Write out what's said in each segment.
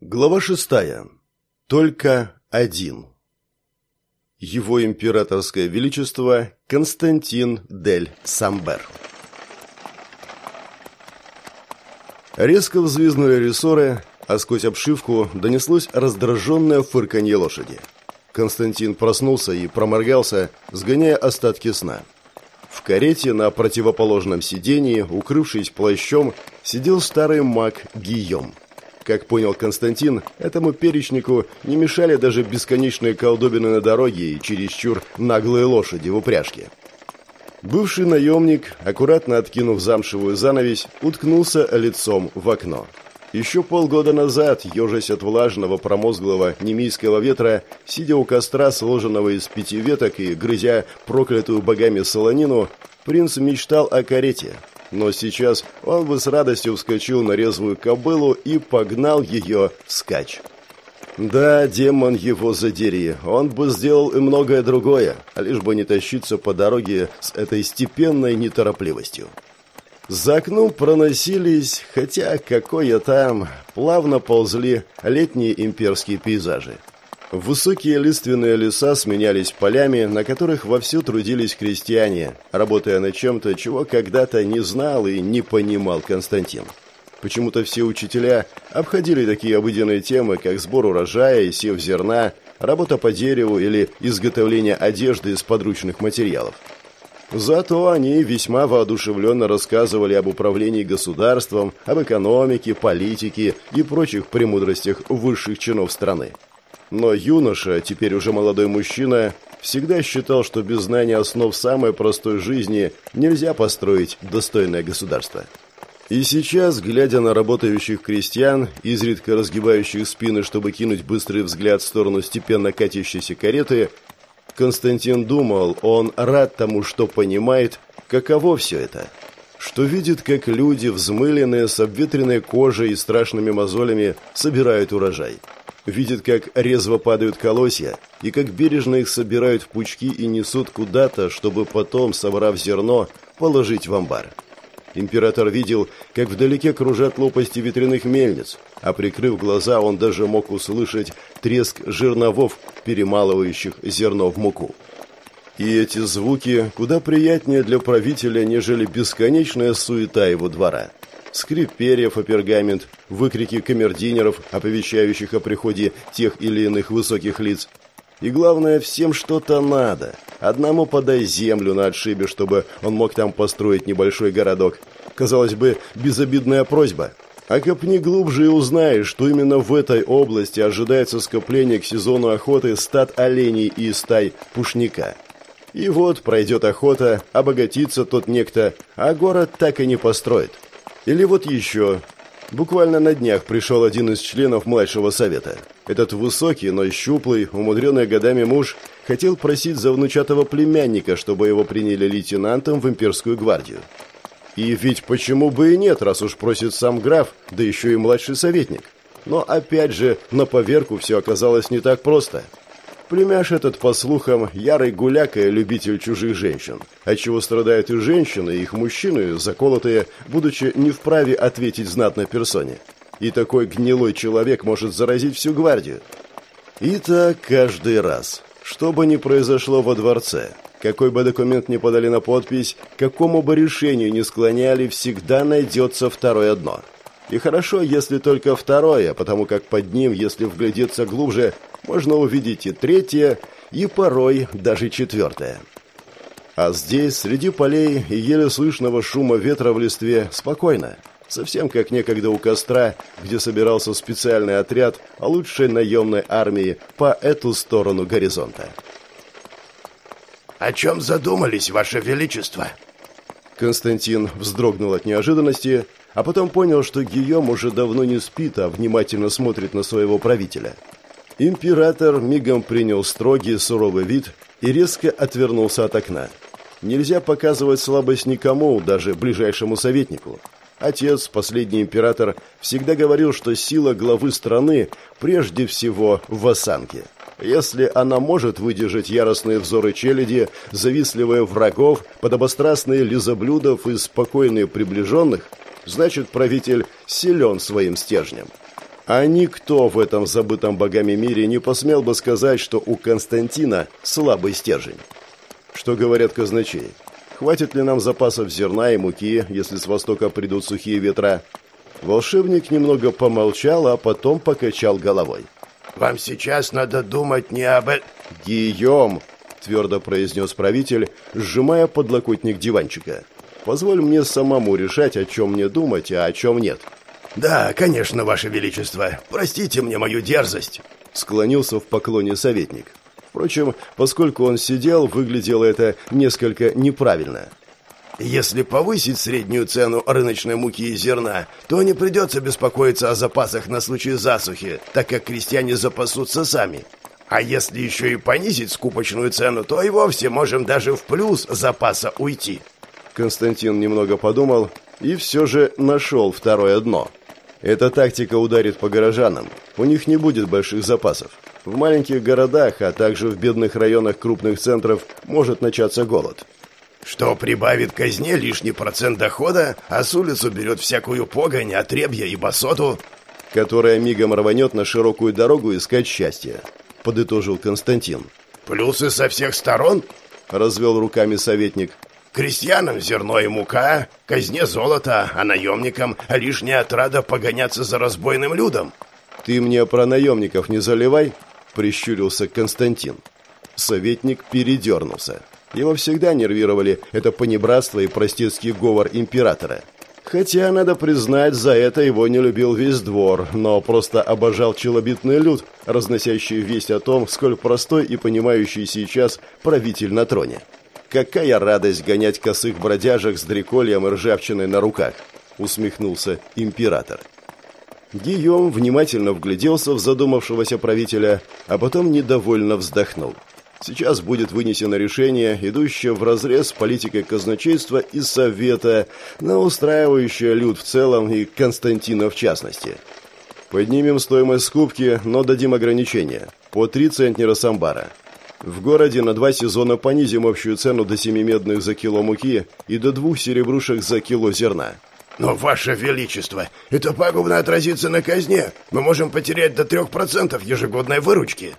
Глава шестая. Только один. Его императорское величество Константин дель Самбер. Резко взвизнули рессоры, а сквозь обшивку донеслось раздраженное фырканье лошади. Константин проснулся и проморгался, сгоняя остатки сна. В карете на противоположном сидении, укрывшись плащом, сидел старый маг Гийом – как понял Константин, этому перечнику не мешали даже бесконечные колдобины на дороге и чересчур наглые лошади в упряжке. Бывший наемник, аккуратно откинув замшевую занавесь, уткнулся лицом в окно. Еще полгода назад, ежась от влажного промозглого немийского ветра, сидя у костра, сложенного из пяти веток и грызя проклятую богами солонину, принц мечтал о карете, но сейчас он бы с радостью вскочил на резвую кобылу и погнал ее скач. Да, демон его задери, он бы сделал и многое другое, лишь бы не тащиться по дороге с этой степенной неторопливостью. За окном проносились, хотя какое там, плавно ползли летние имперские пейзажи. Высокие лиственные леса сменялись полями, на которых вовсю трудились крестьяне, работая над чем-то, чего когда-то не знал и не понимал Константин. Почему-то все учителя обходили такие обыденные темы, как сбор урожая и сев зерна, работа по дереву или изготовление одежды из подручных материалов. Зато они весьма воодушевленно рассказывали об управлении государством, об экономике, политике и прочих премудростях высших чинов страны. Но юноша, теперь уже молодой мужчина, всегда считал, что без знания основ самой простой жизни нельзя построить достойное государство. И сейчас, глядя на работающих крестьян, изредка разгибающих спины, чтобы кинуть быстрый взгляд в сторону степенно катящейся кареты, Константин думал, он рад тому, что понимает, каково все это. Что видит, как люди, взмыленные, с обветренной кожей и страшными мозолями, собирают урожай видит, как резво падают колосья, и как бережно их собирают в пучки и несут куда-то, чтобы потом, собрав зерно, положить в амбар. Император видел, как вдалеке кружат лопасти ветряных мельниц, а прикрыв глаза, он даже мог услышать треск жерновов, перемалывающих зерно в муку. И эти звуки куда приятнее для правителя, нежели бесконечная суета его двора скрип перьев о пергамент, выкрики камердинеров, оповещающих о приходе тех или иных высоких лиц. И главное, всем что-то надо. Одному подай землю на отшибе, чтобы он мог там построить небольшой городок. Казалось бы, безобидная просьба. А копни глубже и узнаешь, что именно в этой области ожидается скопление к сезону охоты стад оленей и стай пушника. И вот пройдет охота, обогатится тот некто, а город так и не построит. Или вот еще. Буквально на днях пришел один из членов младшего совета. Этот высокий, но щуплый, умудренный годами муж хотел просить за внучатого племянника, чтобы его приняли лейтенантом в имперскую гвардию. И ведь почему бы и нет, раз уж просит сам граф, да еще и младший советник. Но опять же, на поверку все оказалось не так просто – Племяш этот, по слухам, ярый гуляка и любитель чужих женщин, отчего страдают и женщины, и их мужчины, заколотые, будучи не вправе ответить знатной персоне. И такой гнилой человек может заразить всю гвардию. И так каждый раз. Что бы ни произошло во дворце, какой бы документ ни подали на подпись, какому бы решению ни склоняли, всегда найдется второе дно. И хорошо, если только второе, потому как под ним, если вглядеться глубже, можно увидеть и третье, и порой даже четвертое. А здесь, среди полей и еле слышного шума ветра в листве, спокойно. Совсем как некогда у костра, где собирался специальный отряд лучшей наемной армии по эту сторону горизонта. «О чем задумались, Ваше Величество?» Константин вздрогнул от неожиданности, а потом понял, что Гийом уже давно не спит, а внимательно смотрит на своего правителя – Император мигом принял строгий, суровый вид и резко отвернулся от окна. Нельзя показывать слабость никому, даже ближайшему советнику. Отец, последний император, всегда говорил, что сила главы страны прежде всего в осанке. Если она может выдержать яростные взоры челяди, завистливые врагов, подобострастные лизоблюдов и спокойные приближенных, значит правитель силен своим стержнем. А никто в этом забытом богами мире не посмел бы сказать, что у Константина слабый стержень. Что говорят казначеи? Хватит ли нам запасов зерна и муки, если с востока придут сухие ветра? Волшебник немного помолчал, а потом покачал головой. «Вам сейчас надо думать не об этом...» «Гийом!» — твердо произнес правитель, сжимая подлокотник диванчика. «Позволь мне самому решать, о чем мне думать, а о чем нет». «Да, конечно, Ваше Величество. Простите мне мою дерзость», — склонился в поклоне советник. Впрочем, поскольку он сидел, выглядело это несколько неправильно. Если повысить среднюю цену рыночной муки и зерна, то не придется беспокоиться о запасах на случай засухи, так как крестьяне запасутся сами. А если еще и понизить скупочную цену, то и вовсе можем даже в плюс запаса уйти. Константин немного подумал и все же нашел второе дно. Эта тактика ударит по горожанам. У них не будет больших запасов. В маленьких городах, а также в бедных районах крупных центров может начаться голод. Что прибавит казне лишний процент дохода, а с улицу берет всякую погонь, отребья и басоту, которая мигом рванет на широкую дорогу искать счастье, подытожил Константин. Плюсы со всех сторон? Развел руками советник. Крестьянам зерно и мука, казне золото, а наемникам лишняя отрада погоняться за разбойным людом. Ты мне про наемников не заливай, прищурился Константин. Советник передернулся. Его всегда нервировали это понебратство и простецкий говор императора. Хотя, надо признать, за это его не любил весь двор, но просто обожал челобитный люд, разносящий весть о том, сколь простой и понимающий сейчас правитель на троне. Какая радость гонять косых бродяжек с дрекольем и ржавчиной на руках, усмехнулся император. Гийом внимательно вгляделся в задумавшегося правителя, а потом недовольно вздохнул. Сейчас будет вынесено решение, идущее вразрез с политикой казначейства и Совета, но устраивающее люд в целом и Константина в частности. Поднимем стоимость скупки, но дадим ограничения. По три центнера самбара. В городе на два сезона понизим общую цену до семи медных за кило муки и до двух серебрушек за кило зерна. «Но, Ваше Величество, это пагубно отразится на казне. Мы можем потерять до трех процентов ежегодной выручки».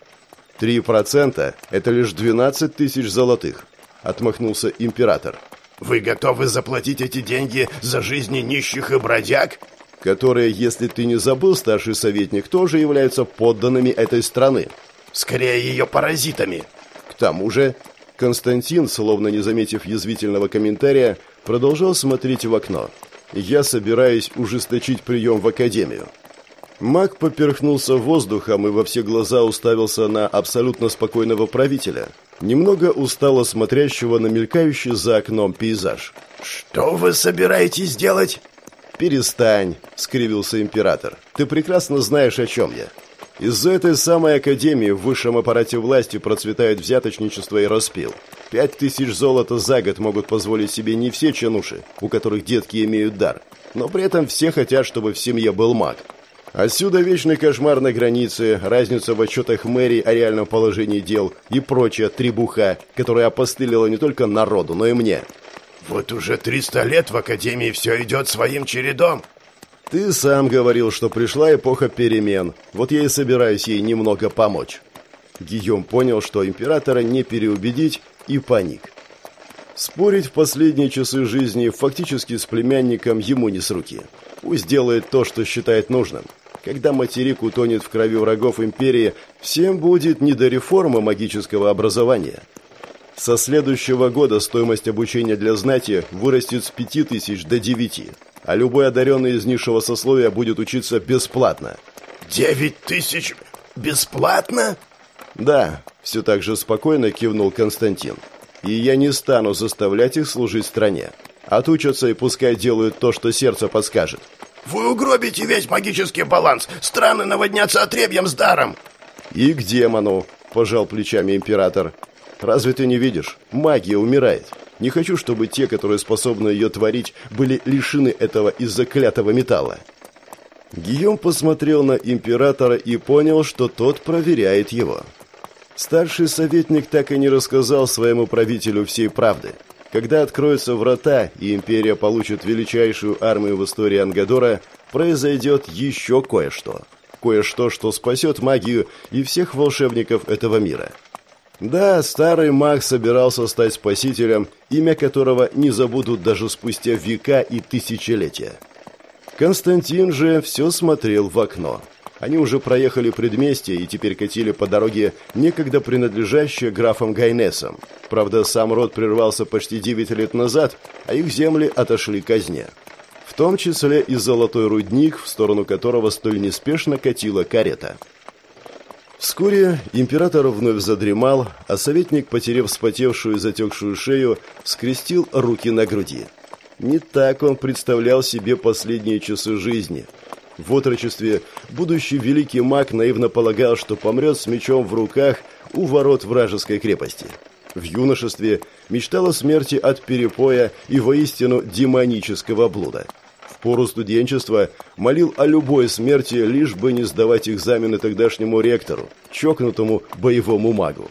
«Три процента — это лишь двенадцать тысяч золотых», — отмахнулся император. «Вы готовы заплатить эти деньги за жизни нищих и бродяг?» «Которые, если ты не забыл, старший советник, тоже являются подданными этой страны». «Скорее ее паразитами». «К тому же...» Константин, словно не заметив язвительного комментария, продолжал смотреть в окно я собираюсь ужесточить прием в академию». Маг поперхнулся воздухом и во все глаза уставился на абсолютно спокойного правителя, немного устало смотрящего на мелькающий за окном пейзаж. «Что вы собираетесь делать?» «Перестань», — скривился император. «Ты прекрасно знаешь, о чем я. Из-за этой самой академии в высшем аппарате власти процветает взяточничество и распил. Пять тысяч золота за год могут позволить себе не все чинуши, у которых детки имеют дар, но при этом все хотят, чтобы в семье был маг. Отсюда вечный кошмар на границе, разница в отчетах мэрии о реальном положении дел и прочая требуха, которая опостылила не только народу, но и мне. Вот уже триста лет в Академии все идет своим чередом. Ты сам говорил, что пришла эпоха перемен. Вот я и собираюсь ей немного помочь. Гийом понял, что императора не переубедить, и паник. Спорить в последние часы жизни фактически с племянником ему не с руки. Пусть делает то, что считает нужным. Когда материк утонет в крови врагов империи, всем будет не до реформы магического образования. Со следующего года стоимость обучения для знати вырастет с 5000 до 9 а любой одаренный из низшего сословия будет учиться бесплатно. «Девять тысяч бесплатно?» «Да», — все так же спокойно кивнул Константин. «И я не стану заставлять их служить стране. Отучатся и пускай делают то, что сердце подскажет». «Вы угробите весь магический баланс! Страны наводнятся отребьем с даром!» «И к демону!» – пожал плечами император. «Разве ты не видишь? Магия умирает. Не хочу, чтобы те, которые способны ее творить, были лишены этого из-за клятого металла. Гийом посмотрел на императора и понял, что тот проверяет его. Старший советник так и не рассказал своему правителю всей правды. Когда откроются врата и империя получит величайшую армию в истории Ангадора, произойдет еще кое-что. кое-что, что спасет магию и всех волшебников этого мира. Да, старый маг собирался стать спасителем, имя которого не забудут даже спустя века и тысячелетия. Константин же все смотрел в окно. Они уже проехали предместье и теперь катили по дороге, некогда принадлежащей графам Гайнесам. Правда, сам род прервался почти 9 лет назад, а их земли отошли казне. В том числе и золотой рудник, в сторону которого столь неспешно катила карета. Вскоре император вновь задремал, а советник, потеряв вспотевшую и затекшую шею, скрестил руки на груди. Не так он представлял себе последние часы жизни. В отрочестве будущий великий маг наивно полагал, что помрет с мечом в руках у ворот вражеской крепости. В юношестве мечтал о смерти от перепоя и воистину демонического блуда. Пору студенчества молил о любой смерти, лишь бы не сдавать экзамены тогдашнему ректору, чокнутому боевому магу.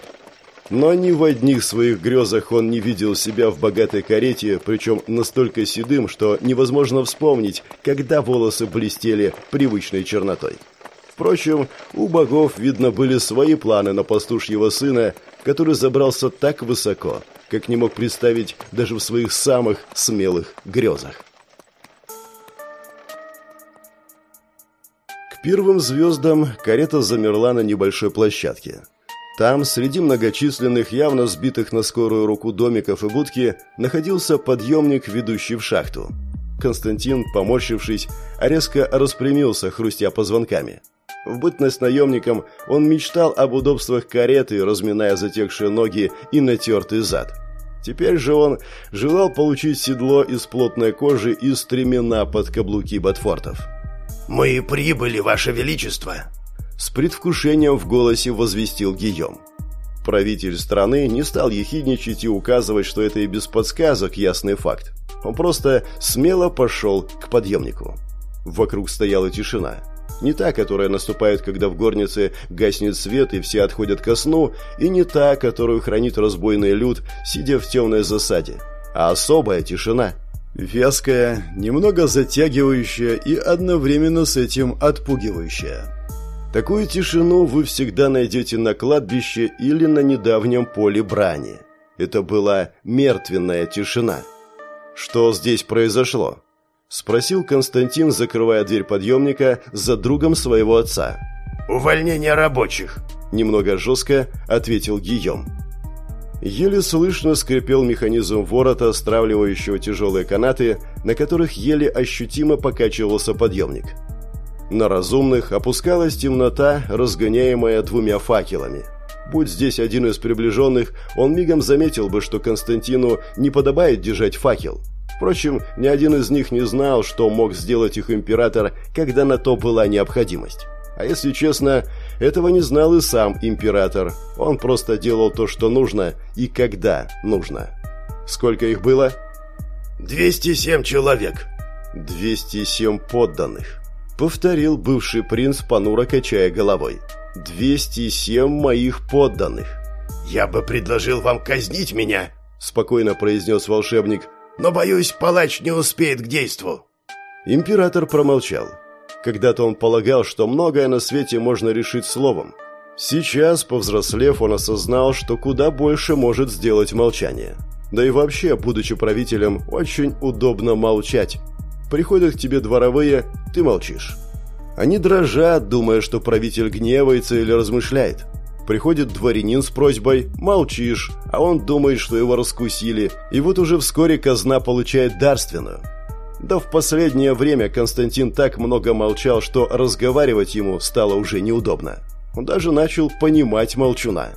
Но ни в одних своих грезах он не видел себя в богатой карете, причем настолько седым, что невозможно вспомнить, когда волосы блестели привычной чернотой. Впрочем, у богов, видно, были свои планы на пастушьего сына, который забрался так высоко, как не мог представить даже в своих самых смелых грезах. Первым звездам карета замерла на небольшой площадке. Там, среди многочисленных, явно сбитых на скорую руку домиков и будки, находился подъемник, ведущий в шахту. Константин, поморщившись, резко распрямился, хрустя позвонками. В бытность наемником он мечтал об удобствах кареты, разминая затекшие ноги и натертый зад. Теперь же он желал получить седло из плотной кожи и стремена под каблуки ботфортов. «Мы прибыли, Ваше Величество!» С предвкушением в голосе возвестил Гийом. Правитель страны не стал ехидничать и указывать, что это и без подсказок ясный факт. Он просто смело пошел к подъемнику. Вокруг стояла тишина. Не та, которая наступает, когда в горнице гаснет свет и все отходят ко сну, и не та, которую хранит разбойный люд, сидя в темной засаде, а особая тишина. Вязкая, немного затягивающая и одновременно с этим отпугивающая. Такую тишину вы всегда найдете на кладбище или на недавнем поле брани. Это была мертвенная тишина. Что здесь произошло? Спросил Константин, закрывая дверь подъемника за другом своего отца. «Увольнение рабочих», – немного жестко ответил Гийом. Еле слышно скрипел механизм ворота, стравливающего тяжелые канаты, на которых еле ощутимо покачивался подъемник. На разумных опускалась темнота, разгоняемая двумя факелами. Будь здесь один из приближенных, он мигом заметил бы, что Константину не подобает держать факел. Впрочем, ни один из них не знал, что мог сделать их император, когда на то была необходимость. А если честно, этого не знал и сам император. Он просто делал то, что нужно и когда нужно. Сколько их было? «207 человек». «207 подданных». Повторил бывший принц, понуро качая головой. «Двести семь моих подданных». «Я бы предложил вам казнить меня», — спокойно произнес волшебник. «Но, боюсь, палач не успеет к действу». Император промолчал. Когда-то он полагал, что многое на свете можно решить словом. Сейчас, повзрослев, он осознал, что куда больше может сделать молчание. Да и вообще, будучи правителем, очень удобно молчать. Приходят к тебе дворовые, ты молчишь. Они дрожат, думая, что правитель гневается или размышляет. Приходит дворянин с просьбой, молчишь, а он думает, что его раскусили, и вот уже вскоре казна получает дарственную. Да в последнее время Константин так много молчал, что разговаривать ему стало уже неудобно. Он даже начал понимать молчуна.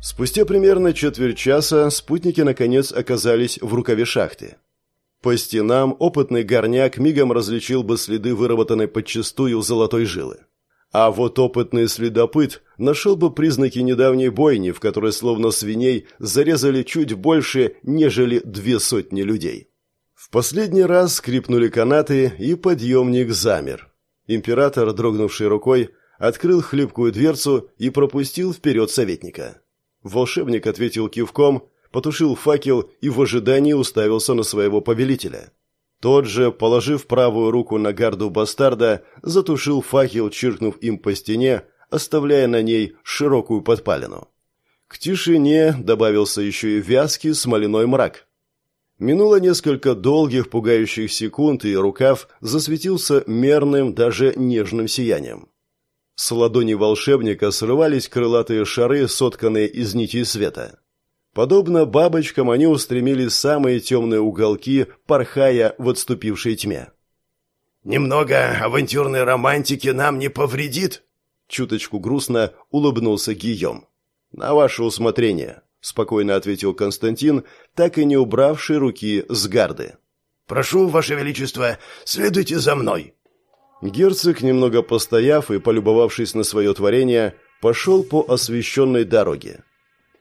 Спустя примерно четверть часа спутники наконец оказались в рукаве шахты. По стенам опытный горняк мигом различил бы следы выработанной подчистую золотой жилы. А вот опытный следопыт нашел бы признаки недавней бойни, в которой словно свиней зарезали чуть больше, нежели две сотни людей. Последний раз скрипнули канаты, и подъемник замер. Император, дрогнувший рукой, открыл хлипкую дверцу и пропустил вперед советника. Волшебник ответил кивком, потушил факел и в ожидании уставился на своего повелителя. Тот же, положив правую руку на гарду бастарда, затушил факел, чиркнув им по стене, оставляя на ней широкую подпалину. К тишине добавился еще и вязкий смоляной мрак. Минуло несколько долгих, пугающих секунд, и рукав засветился мерным, даже нежным сиянием. С ладони волшебника срывались крылатые шары, сотканные из нитей света. Подобно бабочкам, они устремились в самые темные уголки, порхая в отступившей тьме. «Немного авантюрной романтики нам не повредит?» Чуточку грустно улыбнулся Гийом. «На ваше усмотрение», — спокойно ответил Константин, так и не убравший руки с гарды. «Прошу, ваше величество, следуйте за мной». Герцог, немного постояв и полюбовавшись на свое творение, пошел по освещенной дороге.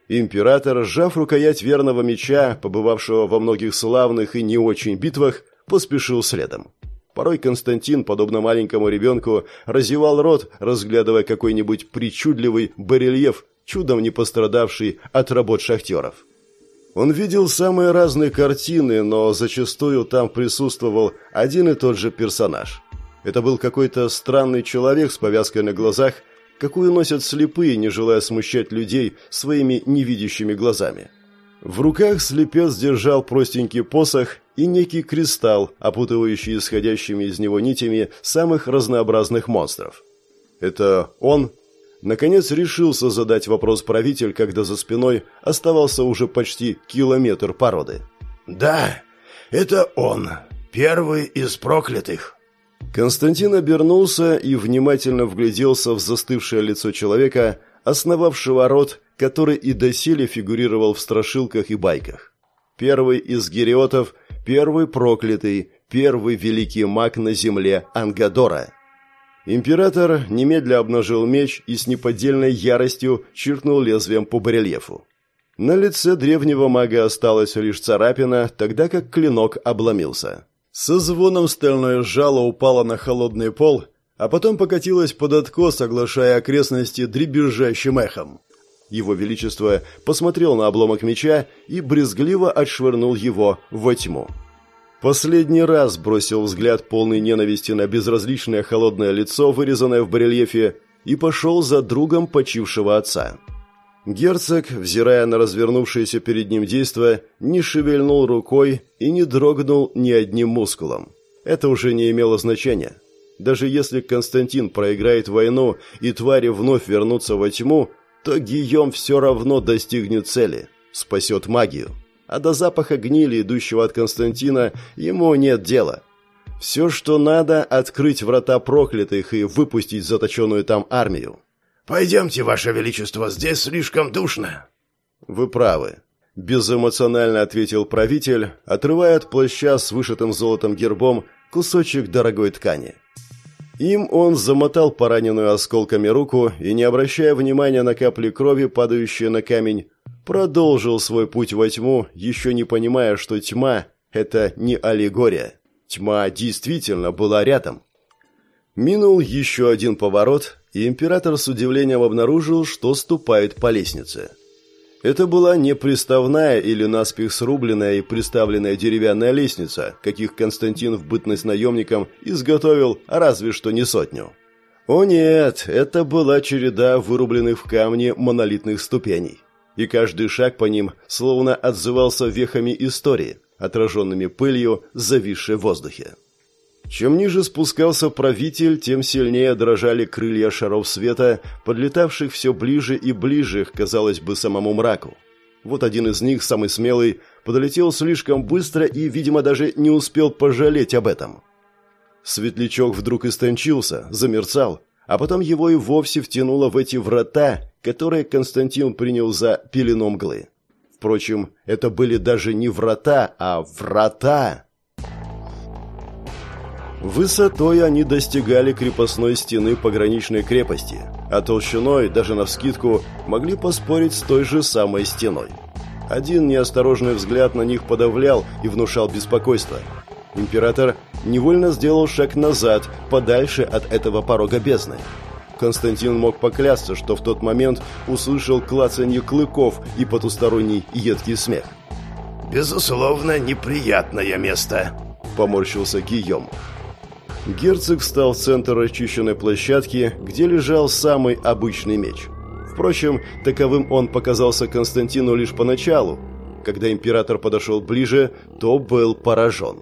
Император, сжав рукоять верного меча, побывавшего во многих славных и не очень битвах, поспешил следом. Порой Константин, подобно маленькому ребенку, разевал рот, разглядывая какой-нибудь причудливый барельеф, чудом не пострадавший от работ шахтеров. Он видел самые разные картины, но зачастую там присутствовал один и тот же персонаж. Это был какой-то странный человек с повязкой на глазах, какую носят слепые, не желая смущать людей своими невидящими глазами. В руках слепец держал простенький посох и некий кристалл, опутывающий исходящими из него нитями самых разнообразных монстров. Это он, наконец, решился задать вопрос правитель, когда за спиной оставался уже почти километр породы. «Да, это он, первый из проклятых». Константин обернулся и внимательно вгляделся в застывшее лицо человека, основавшего род, который и доселе фигурировал в страшилках и байках. Первый из гериотов, первый проклятый, первый великий маг на земле Ангадора. Император немедля обнажил меч и с неподдельной яростью чиркнул лезвием по барельефу. На лице древнего мага осталась лишь царапина, тогда как клинок обломился. Со звоном стальное жало упало на холодный пол, а потом покатилось под откос, оглашая окрестности дребезжащим эхом. Его Величество посмотрел на обломок меча и брезгливо отшвырнул его во тьму. Последний раз бросил взгляд полный ненависти на безразличное холодное лицо, вырезанное в барельефе, и пошел за другом почившего отца. Герцог, взирая на развернувшееся перед ним действо, не шевельнул рукой и не дрогнул ни одним мускулом. Это уже не имело значения. Даже если Константин проиграет войну и твари вновь вернутся во тьму, то Гийом все равно достигнет цели, спасет магию. А до запаха гнили, идущего от Константина, ему нет дела. Все, что надо, открыть врата проклятых и выпустить заточенную там армию. «Пойдемте, Ваше Величество, здесь слишком душно». «Вы правы», – безэмоционально ответил правитель, отрывая от плаща с вышитым золотом гербом кусочек дорогой ткани. Им он замотал пораненную осколками руку и, не обращая внимания на капли крови, падающие на камень, продолжил свой путь во тьму, еще не понимая, что тьма – это не аллегория. Тьма действительно была рядом. Минул еще один поворот, и император с удивлением обнаружил, что ступает по лестнице. Это была не приставная или наспех срубленная и приставленная деревянная лестница, каких Константин в бытность наемником изготовил разве что не сотню. О нет, это была череда вырубленных в камне монолитных ступеней. И каждый шаг по ним словно отзывался вехами истории, отраженными пылью, зависшей в воздухе. Чем ниже спускался правитель, тем сильнее дрожали крылья шаров света, подлетавших все ближе и ближе казалось бы, самому мраку. Вот один из них, самый смелый, подлетел слишком быстро и, видимо, даже не успел пожалеть об этом. Светлячок вдруг истончился, замерцал, а потом его и вовсе втянуло в эти врата, которые Константин принял за пелену мглы. Впрочем, это были даже не врата, а врата. Высотой они достигали крепостной стены пограничной крепости, а толщиной, даже навскидку, могли поспорить с той же самой стеной. Один неосторожный взгляд на них подавлял и внушал беспокойство. Император невольно сделал шаг назад, подальше от этого порога бездны. Константин мог поклясться, что в тот момент услышал клацанье клыков и потусторонний едкий смех. «Безусловно, неприятное место», поморщился Гийом. Герцог встал в центр расчищенной площадки, где лежал самый обычный меч. Впрочем, таковым он показался Константину лишь поначалу. Когда император подошел ближе, то был поражен.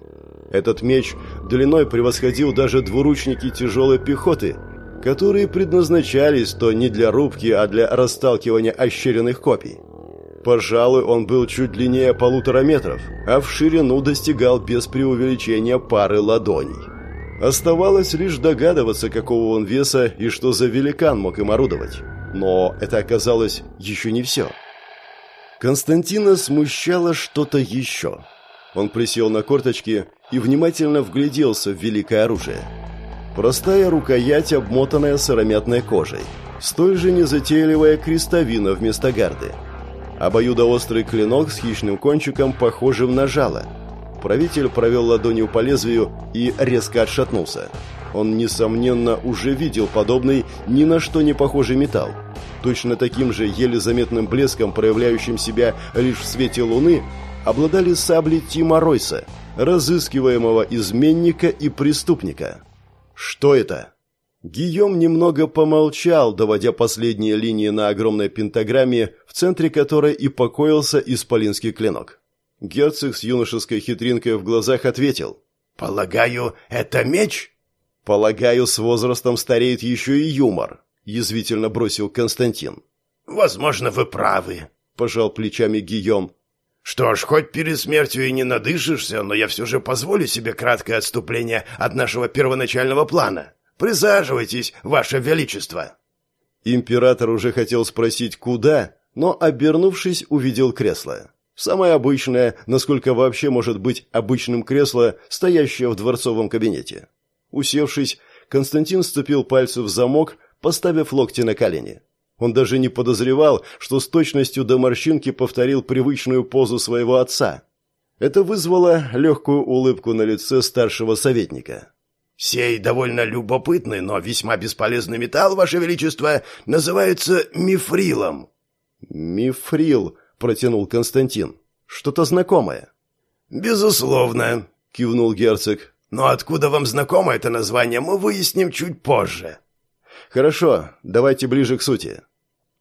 Этот меч длиной превосходил даже двуручники тяжелой пехоты, которые предназначались то не для рубки, а для расталкивания ощеренных копий. Пожалуй, он был чуть длиннее полутора метров, а в ширину достигал без преувеличения пары ладоней. Оставалось лишь догадываться, какого он веса и что за великан мог им орудовать. Но это оказалось еще не все. Константина смущало что-то еще. Он присел на корточки и внимательно вгляделся в великое оружие. Простая рукоять, обмотанная сыромятной кожей. Столь же незатейливая крестовина вместо гарды. Обоюдоострый клинок с хищным кончиком, похожим на жало. Правитель провел ладонью по лезвию и резко отшатнулся. Он, несомненно, уже видел подобный ни на что не похожий металл. Точно таким же еле заметным блеском, проявляющим себя лишь в свете луны, обладали сабли Тима Ройса, разыскиваемого изменника и преступника. Что это? Гийом немного помолчал, доводя последние линии на огромной пентаграмме, в центре которой и покоился исполинский клинок. Герцог с юношеской хитринкой в глазах ответил. «Полагаю, это меч?» «Полагаю, с возрастом стареет еще и юмор», — язвительно бросил Константин. «Возможно, вы правы», — пожал плечами Гийом. «Что ж, хоть перед смертью и не надышишься, но я все же позволю себе краткое отступление от нашего первоначального плана. Присаживайтесь, ваше величество!» Император уже хотел спросить «куда?», но, обернувшись, увидел кресло. Самое обычное, насколько вообще может быть обычным кресло, стоящее в дворцовом кабинете. Усевшись, Константин сцепил пальцы в замок, поставив локти на колени. Он даже не подозревал, что с точностью до морщинки повторил привычную позу своего отца. Это вызвало легкую улыбку на лице старшего советника. «Сей довольно любопытный, но весьма бесполезный металл, Ваше Величество, называется мифрилом». «Мифрил», — протянул Константин. «Что-то знакомое». «Безусловно», — кивнул герцог. «Но откуда вам знакомо это название, мы выясним чуть позже». «Хорошо, давайте ближе к сути».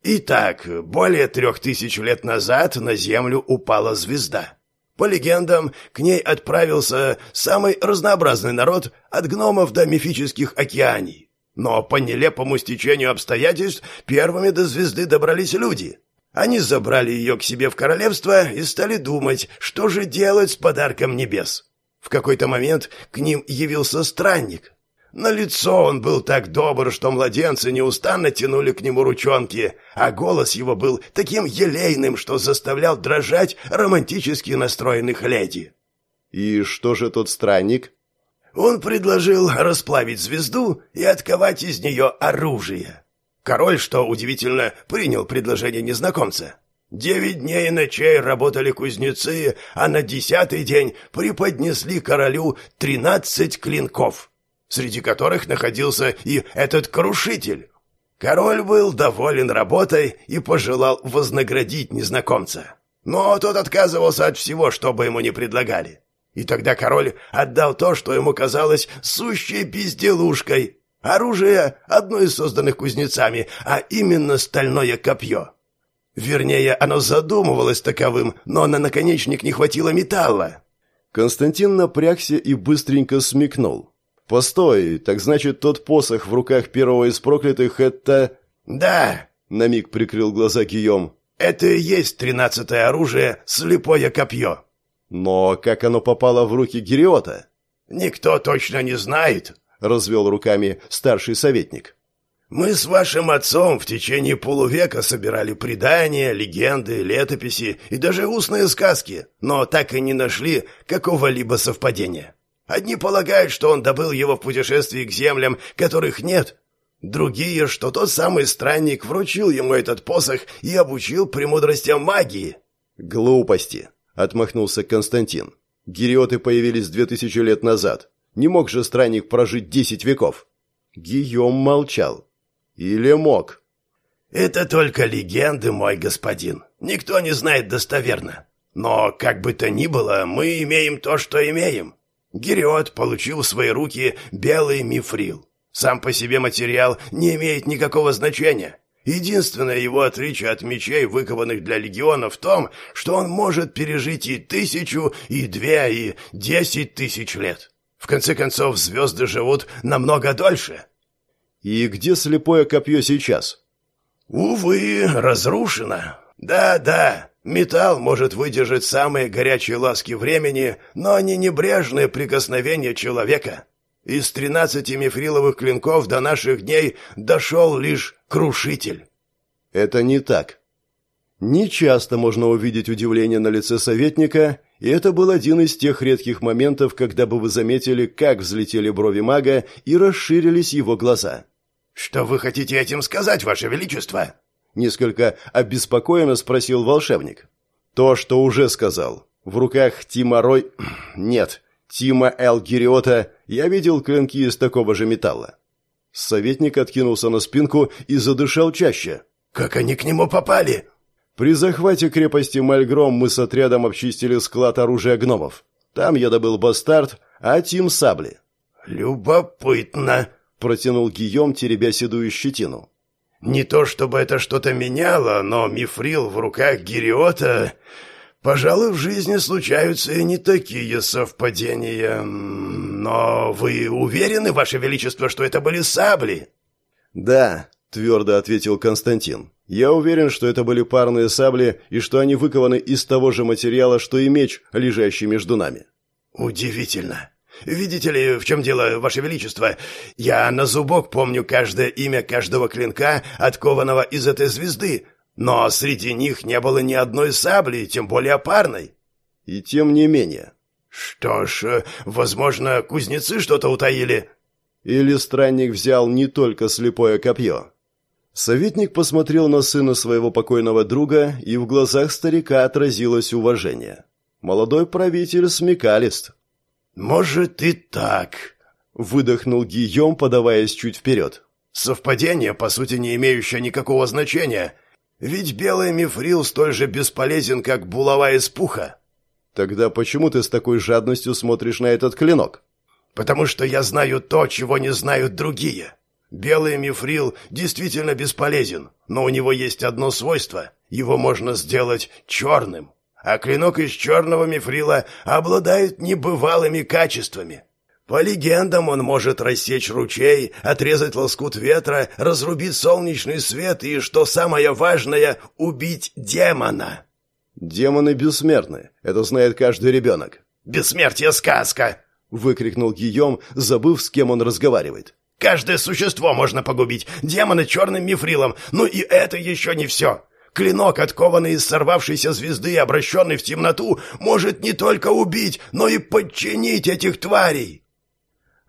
Итак, более трех тысяч лет назад на Землю упала звезда. По легендам, к ней отправился самый разнообразный народ от гномов до мифических океаний. Но по нелепому стечению обстоятельств первыми до звезды добрались люди. Они забрали ее к себе в королевство и стали думать, что же делать с подарком небес. В какой-то момент к ним явился странник, на лицо он был так добр, что младенцы неустанно тянули к нему ручонки, а голос его был таким елейным, что заставлял дрожать романтически настроенных леди. «И что же тот странник?» Он предложил расплавить звезду и отковать из нее оружие. Король, что удивительно, принял предложение незнакомца. Девять дней и ночей работали кузнецы, а на десятый день преподнесли королю тринадцать клинков среди которых находился и этот крушитель. Король был доволен работой и пожелал вознаградить незнакомца. Но тот отказывался от всего, что бы ему ни предлагали. И тогда король отдал то, что ему казалось сущей безделушкой. Оружие, одно из созданных кузнецами, а именно стальное копье. Вернее, оно задумывалось таковым, но на наконечник не хватило металла. Константин напрягся и быстренько смекнул. «Постой, так значит, тот посох в руках первого из проклятых — это...» «Да!» — на миг прикрыл глаза Гийом. «Это и есть тринадцатое оружие — слепое копье». «Но как оно попало в руки Гириота?» «Никто точно не знает», — развел руками старший советник. «Мы с вашим отцом в течение полувека собирали предания, легенды, летописи и даже устные сказки, но так и не нашли какого-либо совпадения. Одни полагают, что он добыл его в путешествии к землям, которых нет. Другие, что тот самый странник вручил ему этот посох и обучил премудростям магии. Глупости, отмахнулся Константин. Гириоты появились две тысячи лет назад. Не мог же странник прожить десять веков. Гийом молчал. Или мог? Это только легенды, мой господин. Никто не знает достоверно. Но как бы то ни было, мы имеем то, что имеем. Гериот получил в свои руки белый мифрил. Сам по себе материал не имеет никакого значения. Единственное его отличие от мечей, выкованных для легиона, в том, что он может пережить и тысячу, и две, и десять тысяч лет. В конце концов, звезды живут намного дольше. И где слепое копье сейчас? Увы, разрушено. Да-да, металл может выдержать самые горячие ласки времени, но не небрежное прикосновение человека. Из тринадцати мифриловых клинков до наших дней дошел лишь крушитель. Это не так. Нечасто можно увидеть удивление на лице советника, и это был один из тех редких моментов, когда бы вы заметили, как взлетели брови мага и расширились его глаза. «Что вы хотите этим сказать, ваше величество?» Несколько обеспокоенно спросил волшебник. «То, что уже сказал. В руках Тима Рой... Нет, Тима Эл Гириота я видел клинки из такого же металла». Советник откинулся на спинку и задышал чаще. «Как они к нему попали?» При захвате крепости Мальгром мы с отрядом обчистили склад оружия гномов. Там я добыл бастард, а Тим — сабли. «Любопытно», — протянул Гийом, теребя седую щетину. «Не то чтобы это что-то меняло, но мифрил в руках Гириота... Пожалуй, в жизни случаются и не такие совпадения. Но вы уверены, Ваше Величество, что это были сабли?» «Да», — твердо ответил Константин. «Я уверен, что это были парные сабли и что они выкованы из того же материала, что и меч, лежащий между нами». «Удивительно. Видите ли, в чем дело, Ваше Величество? Я на зубок помню каждое имя каждого клинка, откованного из этой звезды, но среди них не было ни одной сабли, тем более парной. И тем не менее. Что ж, возможно, кузнецы что-то утаили. Или странник взял не только слепое копье. Советник посмотрел на сына своего покойного друга, и в глазах старика отразилось уважение. Молодой правитель смекалист. «Может и так», — выдохнул Гийом, подаваясь чуть вперед. «Совпадение, по сути, не имеющее никакого значения. Ведь белый мифрил столь же бесполезен, как булава из пуха». «Тогда почему ты с такой жадностью смотришь на этот клинок?» «Потому что я знаю то, чего не знают другие. Белый мифрил действительно бесполезен, но у него есть одно свойство — его можно сделать черным а клинок из черного мифрила обладает небывалыми качествами. По легендам, он может рассечь ручей, отрезать лоскут ветра, разрубить солнечный свет и, что самое важное, убить демона. «Демоны бессмертны. Это знает каждый ребенок». «Бессмертие — сказка!» — выкрикнул Гийом, забыв, с кем он разговаривает. «Каждое существо можно погубить. Демоны черным мифрилом. Ну и это еще не все. Клинок, откованный из сорвавшейся звезды и обращенный в темноту, может не только убить, но и подчинить этих тварей.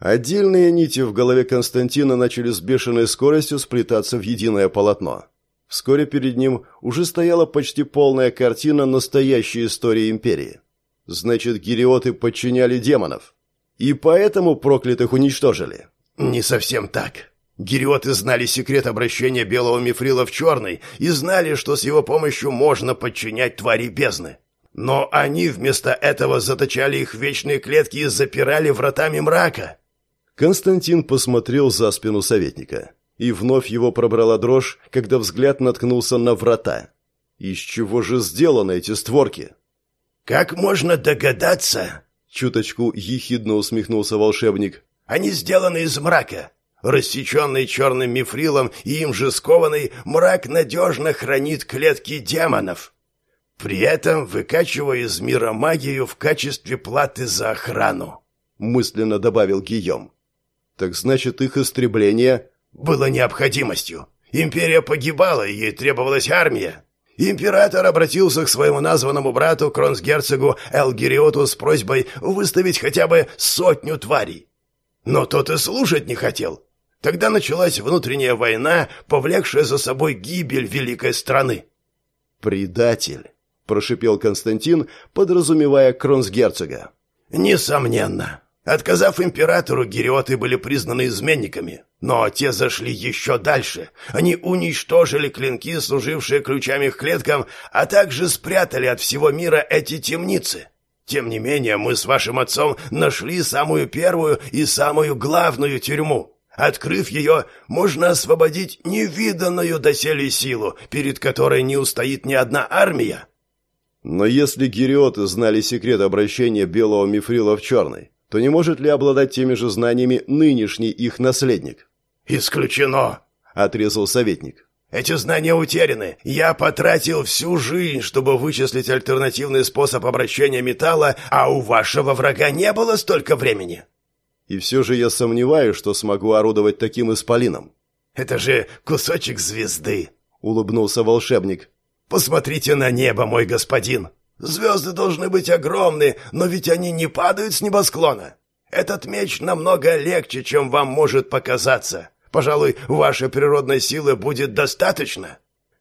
Отдельные нити в голове Константина начали с бешеной скоростью сплетаться в единое полотно. Вскоре перед ним уже стояла почти полная картина настоящей истории империи. Значит, гириоты подчиняли демонов. И поэтому проклятых уничтожили. Не совсем так. Гириоты знали секрет обращения белого мифрила в черный и знали, что с его помощью можно подчинять твари бездны. Но они вместо этого заточали их в вечные клетки и запирали вратами мрака. Константин посмотрел за спину советника, и вновь его пробрала дрожь, когда взгляд наткнулся на врата. Из чего же сделаны эти створки? Как можно догадаться? Чуточку ехидно усмехнулся волшебник. Они сделаны из мрака. Рассеченный черным мифрилом и им же скованный, мрак надежно хранит клетки демонов. При этом выкачивая из мира магию в качестве платы за охрану. Мысленно добавил Гийом. Так значит, их истребление... Было необходимостью. Империя погибала, и ей требовалась армия. Император обратился к своему названному брату, кронсгерцогу Элгириоту, с просьбой выставить хотя бы сотню тварей. Но тот и слушать не хотел. Тогда началась внутренняя война, повлекшая за собой гибель великой страны. «Предатель», — прошипел Константин, подразумевая кронсгерцога. «Несомненно. Отказав императору, гириоты были признаны изменниками. Но те зашли еще дальше. Они уничтожили клинки, служившие ключами к клеткам, а также спрятали от всего мира эти темницы. Тем не менее, мы с вашим отцом нашли самую первую и самую главную тюрьму. Открыв ее, можно освободить невиданную доселе силу, перед которой не устоит ни одна армия. Но если гириоты знали секрет обращения белого мифрила в черный, то не может ли обладать теми же знаниями нынешний их наследник? «Исключено!» — отрезал советник. «Эти знания утеряны. Я потратил всю жизнь, чтобы вычислить альтернативный способ обращения металла, а у вашего врага не было столько времени». «И все же я сомневаюсь, что смогу орудовать таким исполином». «Это же кусочек звезды», — улыбнулся волшебник. «Посмотрите на небо, мой господин. Звезды должны быть огромны, но ведь они не падают с небосклона. Этот меч намного легче, чем вам может показаться. Пожалуй, вашей природной силы будет достаточно».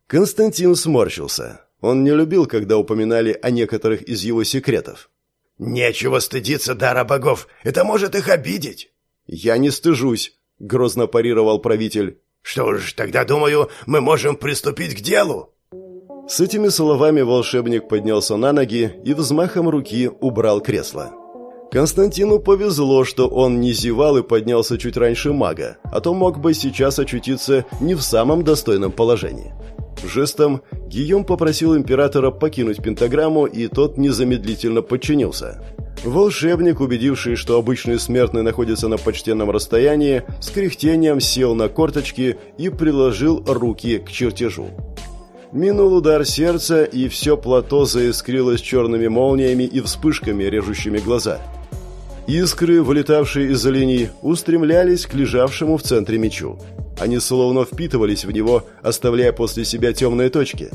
Константин сморщился. Он не любил, когда упоминали о некоторых из его секретов. «Нечего стыдиться дара богов. Это может их обидеть». «Я не стыжусь», — грозно парировал правитель. «Что ж, тогда, думаю, мы можем приступить к делу». С этими словами волшебник поднялся на ноги и взмахом руки убрал кресло. Константину повезло, что он не зевал и поднялся чуть раньше мага, а то мог бы сейчас очутиться не в самом достойном положении. Жестом Гийом попросил императора покинуть пентаграмму, и тот незамедлительно подчинился. Волшебник, убедивший, что обычный смертный находится на почтенном расстоянии, с кряхтением сел на корточки и приложил руки к чертежу. Минул удар сердца, и все плато заискрилось черными молниями и вспышками, режущими глаза. Искры, вылетавшие из-за линий, устремлялись к лежавшему в центре мечу. Они словно впитывались в него, оставляя после себя темные точки.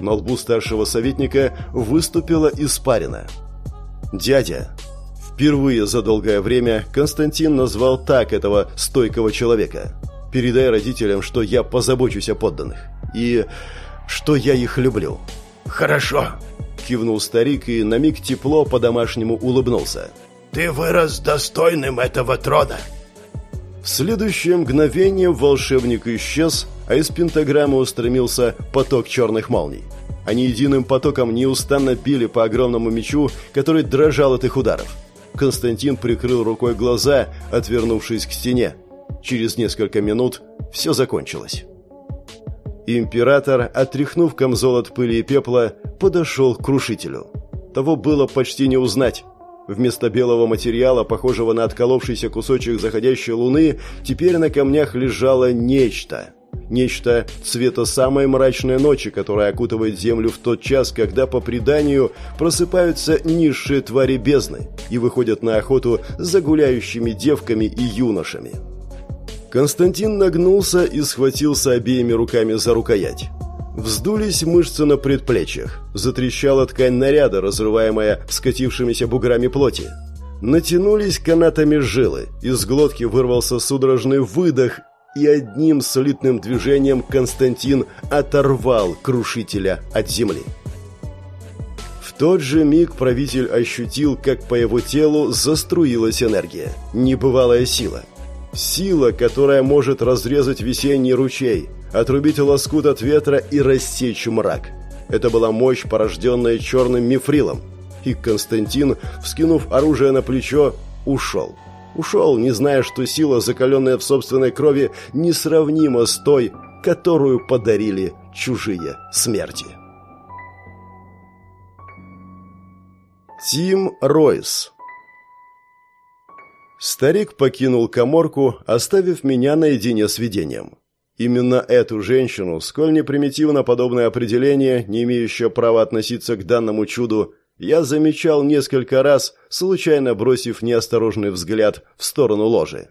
На лбу старшего советника выступила испарина. «Дядя!» Впервые за долгое время Константин назвал так этого стойкого человека. «Передай родителям, что я позабочусь о подданных. И что я их люблю». «Хорошо», — кивнул старик и на миг тепло по-домашнему улыбнулся. «Ты вырос достойным этого трона». В следующее мгновение волшебник исчез, а из пентаграммы устремился поток черных молний. Они единым потоком неустанно били по огромному мечу, который дрожал от их ударов. Константин прикрыл рукой глаза, отвернувшись к стене. Через несколько минут все закончилось. Император, отряхнув камзол от пыли и пепла, подошел к крушителю. Того было почти не узнать. Вместо белого материала, похожего на отколовшийся кусочек заходящей луны, теперь на камнях лежало нечто. Нечто цвета самой мрачной ночи, которая окутывает землю в тот час, когда, по преданию, просыпаются низшие твари бездны и выходят на охоту за гуляющими девками и юношами. Константин нагнулся и схватился обеими руками за рукоять. Вздулись мышцы на предплечьях, затрещала ткань наряда, разрываемая скатившимися буграми плоти. Натянулись канатами жилы, из глотки вырвался судорожный выдох, и одним слитным движением Константин оторвал крушителя от земли. В тот же миг правитель ощутил, как по его телу заструилась энергия, небывалая сила – Сила, которая может разрезать весенний ручей, отрубить лоскут от ветра и рассечь мрак. Это была мощь, порожденная черным мифрилом. И Константин, вскинув оружие на плечо, ушел. Ушел, не зная, что сила, закаленная в собственной крови, несравнима с той, которую подарили чужие смерти. Тим Ройс Старик покинул коморку, оставив меня наедине с видением. Именно эту женщину, сколь не примитивно подобное определение, не имеющее права относиться к данному чуду, я замечал несколько раз, случайно бросив неосторожный взгляд в сторону ложи.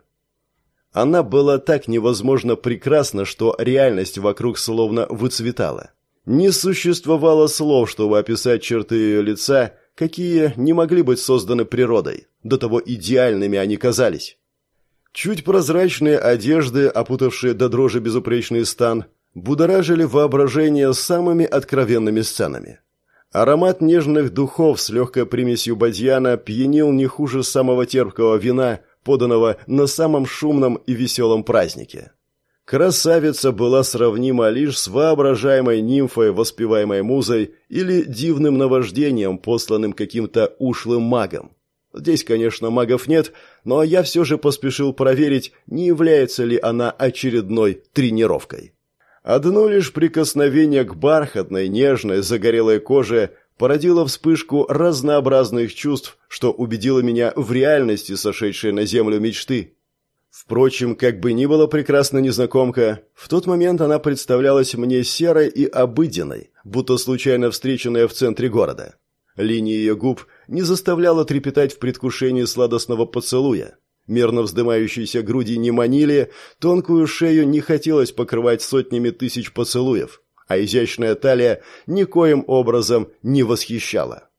Она была так невозможно прекрасна, что реальность вокруг словно выцветала. Не существовало слов, чтобы описать черты ее лица – какие не могли быть созданы природой. До того идеальными они казались. Чуть прозрачные одежды, опутавшие до дрожи безупречный стан, будоражили воображение самыми откровенными сценами. Аромат нежных духов с легкой примесью бадьяна пьянил не хуже самого терпкого вина, поданного на самом шумном и веселом празднике. Красавица была сравнима лишь с воображаемой нимфой, воспеваемой музой, или дивным наваждением, посланным каким-то ушлым магом. Здесь, конечно, магов нет, но я все же поспешил проверить, не является ли она очередной тренировкой. Одно лишь прикосновение к бархатной, нежной, загорелой коже породило вспышку разнообразных чувств, что убедило меня в реальности сошедшей на землю мечты. Впрочем, как бы ни была прекрасна незнакомка, в тот момент она представлялась мне серой и обыденной, будто случайно встреченная в центре города. Линия ее губ не заставляла трепетать в предвкушении сладостного поцелуя. Мерно вздымающиеся груди не манили, тонкую шею не хотелось покрывать сотнями тысяч поцелуев, а изящная талия никоим образом не восхищала.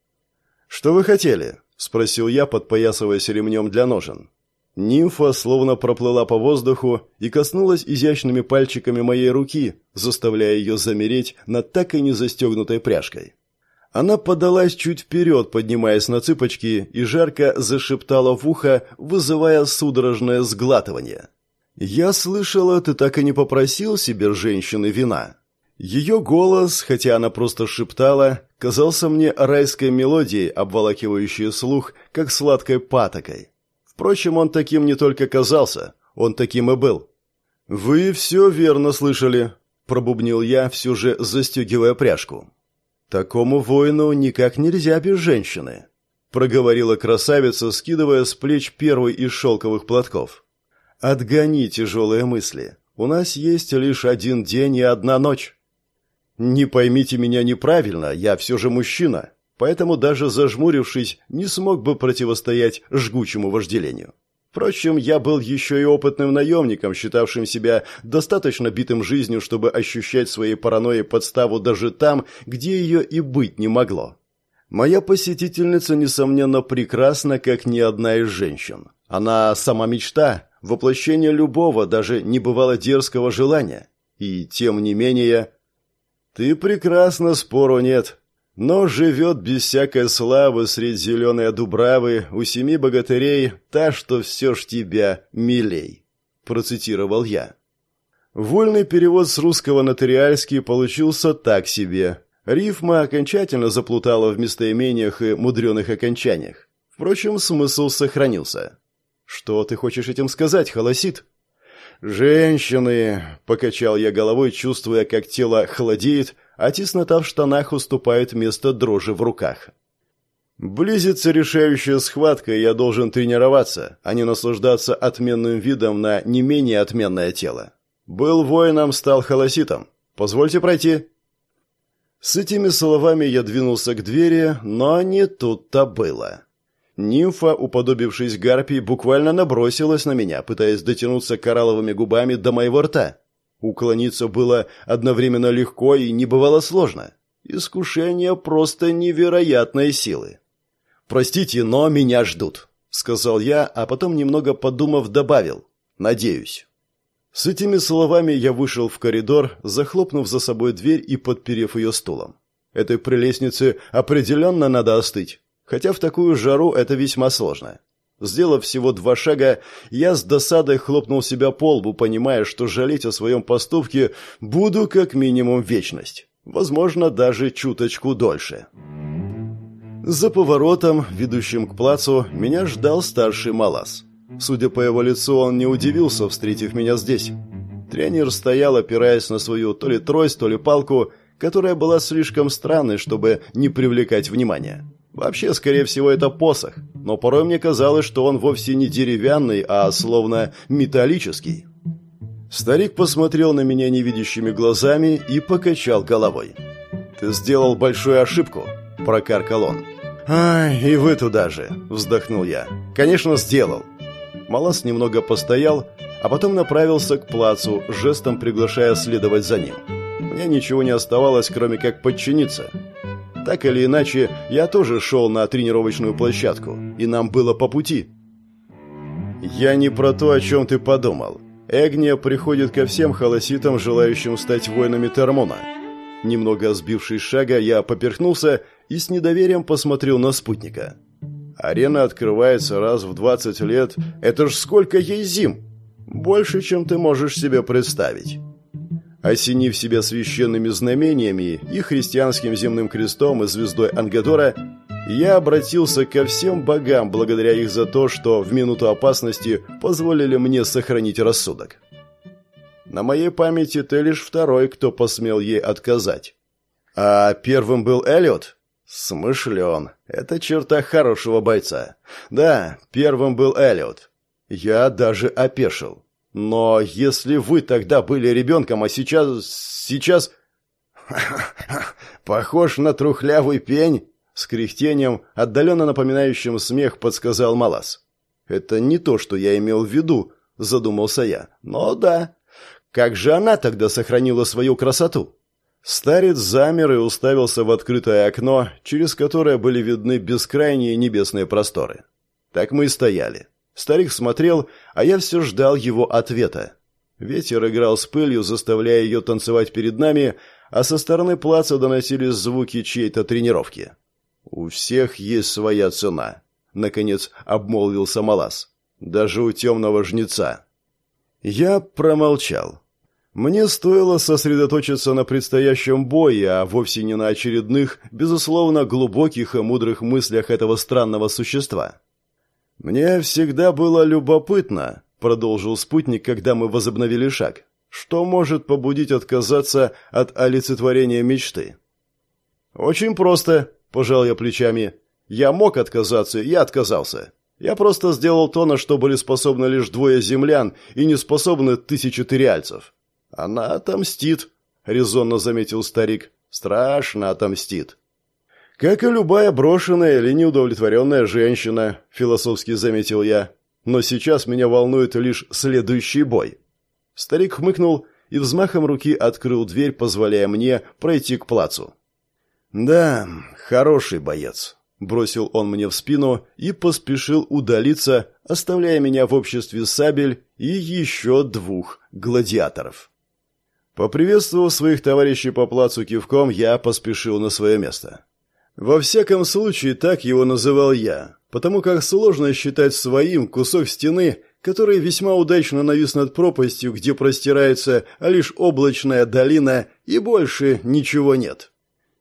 «Что вы хотели?» – спросил я, подпоясываясь ремнем для ножен. Нимфа словно проплыла по воздуху и коснулась изящными пальчиками моей руки, заставляя ее замереть над так и не застегнутой пряжкой. Она подалась чуть вперед, поднимаясь на цыпочки, и жарко зашептала в ухо, вызывая судорожное сглатывание. «Я слышала, ты так и не попросил себе женщины вина». Ее голос, хотя она просто шептала, казался мне райской мелодией, обволакивающей слух, как сладкой патокой. Впрочем, он таким не только казался, он таким и был. «Вы все верно слышали», – пробубнил я, все же застегивая пряжку. «Такому воину никак нельзя без женщины», – проговорила красавица, скидывая с плеч первый из шелковых платков. «Отгони тяжелые мысли. У нас есть лишь один день и одна ночь». «Не поймите меня неправильно, я все же мужчина поэтому даже зажмурившись, не смог бы противостоять жгучему вожделению. Впрочем, я был еще и опытным наемником, считавшим себя достаточно битым жизнью, чтобы ощущать своей паранойей подставу даже там, где ее и быть не могло. Моя посетительница, несомненно, прекрасна, как ни одна из женщин. Она сама мечта, воплощение любого, даже небывало дерзкого желания. И, тем не менее... «Ты прекрасна, спору нет», но живет без всякой славы средь зеленой дубравы у семи богатырей та, что все ж тебя милей», – процитировал я. Вольный перевод с русского на тариальский получился так себе. Рифма окончательно заплутала в местоимениях и мудреных окончаниях. Впрочем, смысл сохранился. «Что ты хочешь этим сказать, холосит?» «Женщины!» – покачал я головой, чувствуя, как тело холодеет – а теснота в штанах уступает место дрожи в руках. Близится решающая схватка, и я должен тренироваться, а не наслаждаться отменным видом на не менее отменное тело. Был воином, стал холоситом. Позвольте пройти. С этими словами я двинулся к двери, но не тут-то было. Нимфа, уподобившись гарпии, буквально набросилась на меня, пытаясь дотянуться коралловыми губами до моего рта. Уклониться было одновременно легко и не бывало сложно. Искушение просто невероятной силы. «Простите, но меня ждут», — сказал я, а потом, немного подумав, добавил. «Надеюсь». С этими словами я вышел в коридор, захлопнув за собой дверь и подперев ее стулом. Этой прелестнице определенно надо остыть, хотя в такую жару это весьма сложно. Сделав всего два шага, я с досадой хлопнул себя по лбу, понимая, что жалеть о своем поступке буду как минимум вечность. Возможно, даже чуточку дольше. За поворотом, ведущим к плацу, меня ждал старший Малас. Судя по его лицу, он не удивился, встретив меня здесь. Тренер стоял, опираясь на свою то ли трость, то ли палку, которая была слишком странной, чтобы не привлекать внимания. Вообще, скорее всего, это посох, но порой мне казалось, что он вовсе не деревянный, а словно металлический. Старик посмотрел на меня невидящими глазами и покачал головой. «Ты сделал большую ошибку», – прокаркал он. «Ай, и вы туда же», – вздохнул я. «Конечно, сделал». Малас немного постоял, а потом направился к плацу, жестом приглашая следовать за ним. Мне ничего не оставалось, кроме как подчиниться – так или иначе, я тоже шел на тренировочную площадку, и нам было по пути. «Я не про то, о чем ты подумал. Эгния приходит ко всем холоситам, желающим стать воинами Термона». Немного сбившись шага, я поперхнулся и с недоверием посмотрел на спутника. «Арена открывается раз в двадцать лет. Это ж сколько ей зим!» Больше, чем ты можешь себе представить. Осенив себя священными знамениями и христианским земным крестом и звездой Ангадора, я обратился ко всем богам, благодаря их за то, что в минуту опасности позволили мне сохранить рассудок. На моей памяти ты лишь второй, кто посмел ей отказать. А первым был Эллиот? Смышлен. Это черта хорошего бойца. Да, первым был Эллиот. Я даже опешил. Но если вы тогда были ребенком, а сейчас... сейчас... Похож на трухлявый пень, с кряхтением, отдаленно напоминающим смех, подсказал Малас. «Это не то, что я имел в виду», — задумался я. «Но да. Как же она тогда сохранила свою красоту?» Старец замер и уставился в открытое окно, через которое были видны бескрайние небесные просторы. Так мы и стояли. Старик смотрел, а я все ждал его ответа. Ветер играл с пылью, заставляя ее танцевать перед нами, а со стороны плаца доносились звуки чьей-то тренировки. «У всех есть своя цена», — наконец обмолвился Малас. «Даже у темного жнеца». Я промолчал. Мне стоило сосредоточиться на предстоящем бое, а вовсе не на очередных, безусловно, глубоких и мудрых мыслях этого странного существа. «Мне всегда было любопытно», — продолжил спутник, когда мы возобновили шаг, «что может побудить отказаться от олицетворения мечты?» «Очень просто», Пожал я плечами. Я мог отказаться, я отказался. Я просто сделал то, на что были способны лишь двое землян и не способны тысячи тыриальцев. Она отомстит, резонно заметил старик. Страшно отомстит. Как и любая брошенная или неудовлетворенная женщина, философски заметил я. Но сейчас меня волнует лишь следующий бой. Старик хмыкнул и взмахом руки открыл дверь, позволяя мне пройти к плацу. «Да, хороший боец», — бросил он мне в спину и поспешил удалиться, оставляя меня в обществе сабель и еще двух гладиаторов. Поприветствовав своих товарищей по плацу кивком, я поспешил на свое место. Во всяком случае, так его называл я, потому как сложно считать своим кусок стены, который весьма удачно навис над пропастью, где простирается лишь облачная долина и больше ничего нет.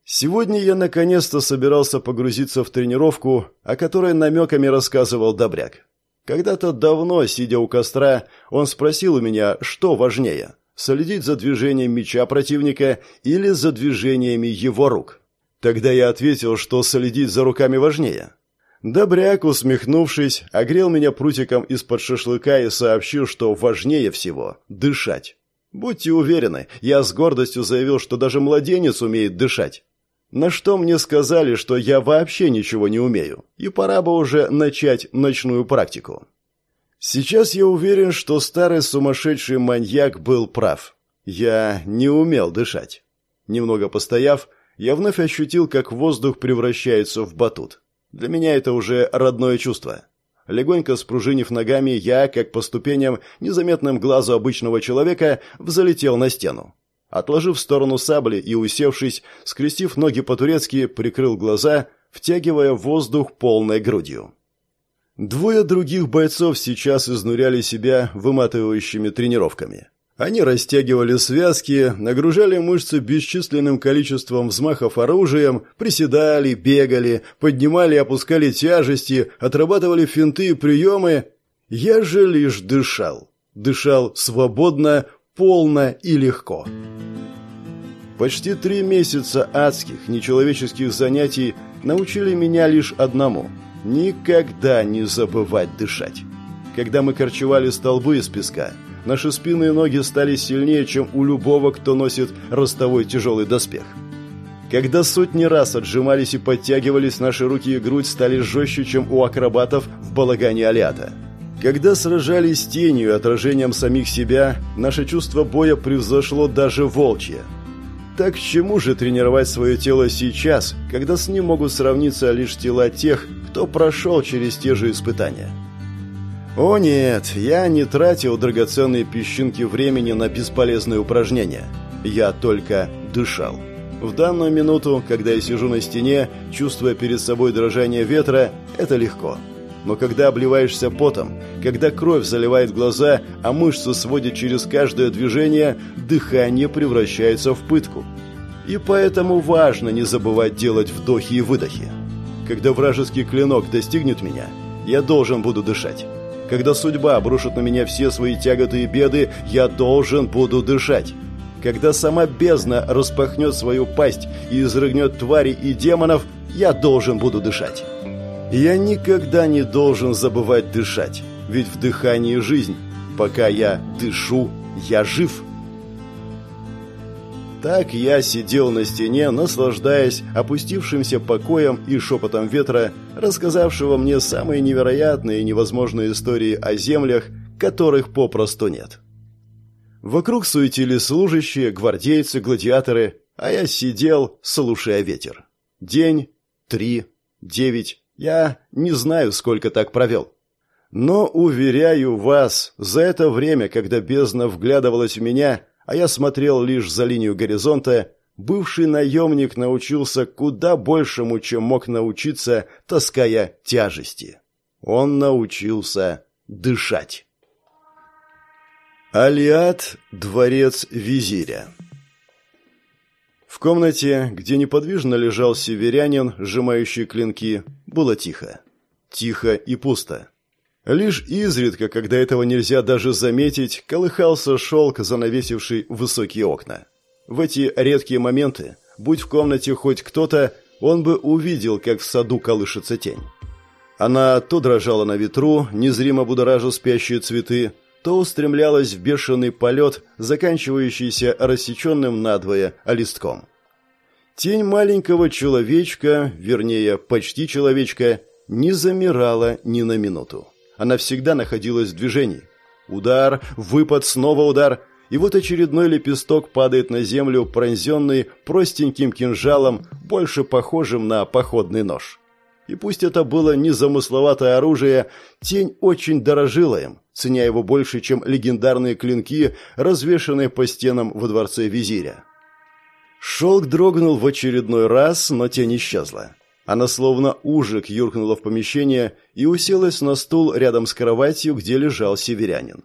Сегодня я наконец-то собирался погрузиться в тренировку, о которой намеками рассказывал Добряк. Когда-то давно, сидя у костра, он спросил у меня, что важнее – следить за движением меча противника или за движениями его рук. Тогда я ответил, что следить за руками важнее. Добряк, усмехнувшись, огрел меня прутиком из-под шашлыка и сообщил, что важнее всего – дышать. Будьте уверены, я с гордостью заявил, что даже младенец умеет дышать. На что мне сказали, что я вообще ничего не умею, и пора бы уже начать ночную практику. Сейчас я уверен, что старый сумасшедший маньяк был прав. Я не умел дышать. Немного постояв, я вновь ощутил, как воздух превращается в батут. Для меня это уже родное чувство. Легонько спружинив ногами, я, как по ступеням, незаметным глазу обычного человека, взлетел на стену. Отложив в сторону сабли и усевшись, скрестив ноги по-турецки, прикрыл глаза, втягивая воздух полной грудью. Двое других бойцов сейчас изнуряли себя выматывающими тренировками. Они растягивали связки, нагружали мышцы бесчисленным количеством взмахов оружием, приседали, бегали, поднимали и опускали тяжести, отрабатывали финты и приемы. Я же лишь дышал. Дышал свободно, полно и легко. Почти три месяца адских, нечеловеческих занятий научили меня лишь одному – никогда не забывать дышать. Когда мы корчевали столбы из песка, наши спины и ноги стали сильнее, чем у любого, кто носит ростовой тяжелый доспех. Когда сотни раз отжимались и подтягивались, наши руки и грудь стали жестче, чем у акробатов в балагане Алиата – когда сражались с тенью и отражением самих себя, наше чувство боя превзошло даже волчье. Так к чему же тренировать свое тело сейчас, когда с ним могут сравниться лишь тела тех, кто прошел через те же испытания? О нет, я не тратил драгоценные песчинки времени на бесполезные упражнения. Я только дышал. В данную минуту, когда я сижу на стене, чувствуя перед собой дрожание ветра, это легко. Но когда обливаешься потом, когда кровь заливает глаза, а мышцы сводят через каждое движение, дыхание превращается в пытку. И поэтому важно не забывать делать вдохи и выдохи. Когда вражеский клинок достигнет меня, я должен буду дышать. Когда судьба обрушит на меня все свои тяготы и беды, я должен буду дышать. Когда сама бездна распахнет свою пасть и изрыгнет твари и демонов, я должен буду дышать. Я никогда не должен забывать дышать, ведь в дыхании жизнь. Пока я дышу, я жив. Так я сидел на стене, наслаждаясь опустившимся покоем и шепотом ветра, рассказавшего мне самые невероятные и невозможные истории о землях, которых попросту нет. Вокруг суетились служащие, гвардейцы, гладиаторы, а я сидел, слушая ветер. День, три, девять, я не знаю, сколько так провел. Но, уверяю вас, за это время, когда бездна вглядывалась в меня, а я смотрел лишь за линию горизонта, бывший наемник научился куда большему, чем мог научиться, таская тяжести. Он научился дышать. Алиат – дворец визиря. В комнате, где неподвижно лежал северянин, сжимающий клинки, было тихо. Тихо и пусто. Лишь изредка, когда этого нельзя даже заметить, колыхался шелк, занавесивший высокие окна. В эти редкие моменты, будь в комнате хоть кто-то, он бы увидел, как в саду колышется тень. Она то дрожала на ветру, незримо будоража спящие цветы, то устремлялась в бешеный полет, заканчивающийся рассеченным надвое листком. Тень маленького человечка, вернее, почти человечка, не замирала ни на минуту. Она всегда находилась в движении. Удар, выпад, снова удар. И вот очередной лепесток падает на землю, пронзенный простеньким кинжалом, больше похожим на походный нож. И пусть это было незамысловатое оружие, тень очень дорожила им, ценя его больше, чем легендарные клинки, развешанные по стенам во дворце визиря. Шелк дрогнул в очередной раз, но тень исчезла. Она словно ужик юркнула в помещение и уселась на стул рядом с кроватью, где лежал северянин.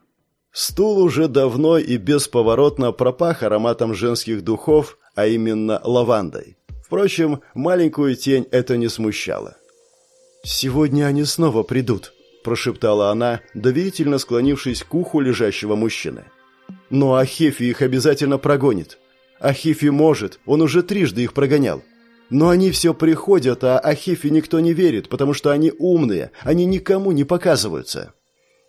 Стул уже давно и бесповоротно пропах ароматом женских духов, а именно лавандой. Впрочем, маленькую тень это не смущало. «Сегодня они снова придут», – прошептала она, доверительно склонившись к уху лежащего мужчины. «Но Ахефи их обязательно прогонит. Ахефи может, он уже трижды их прогонял. Но они все приходят, а Ахифе никто не верит, потому что они умные, они никому не показываются.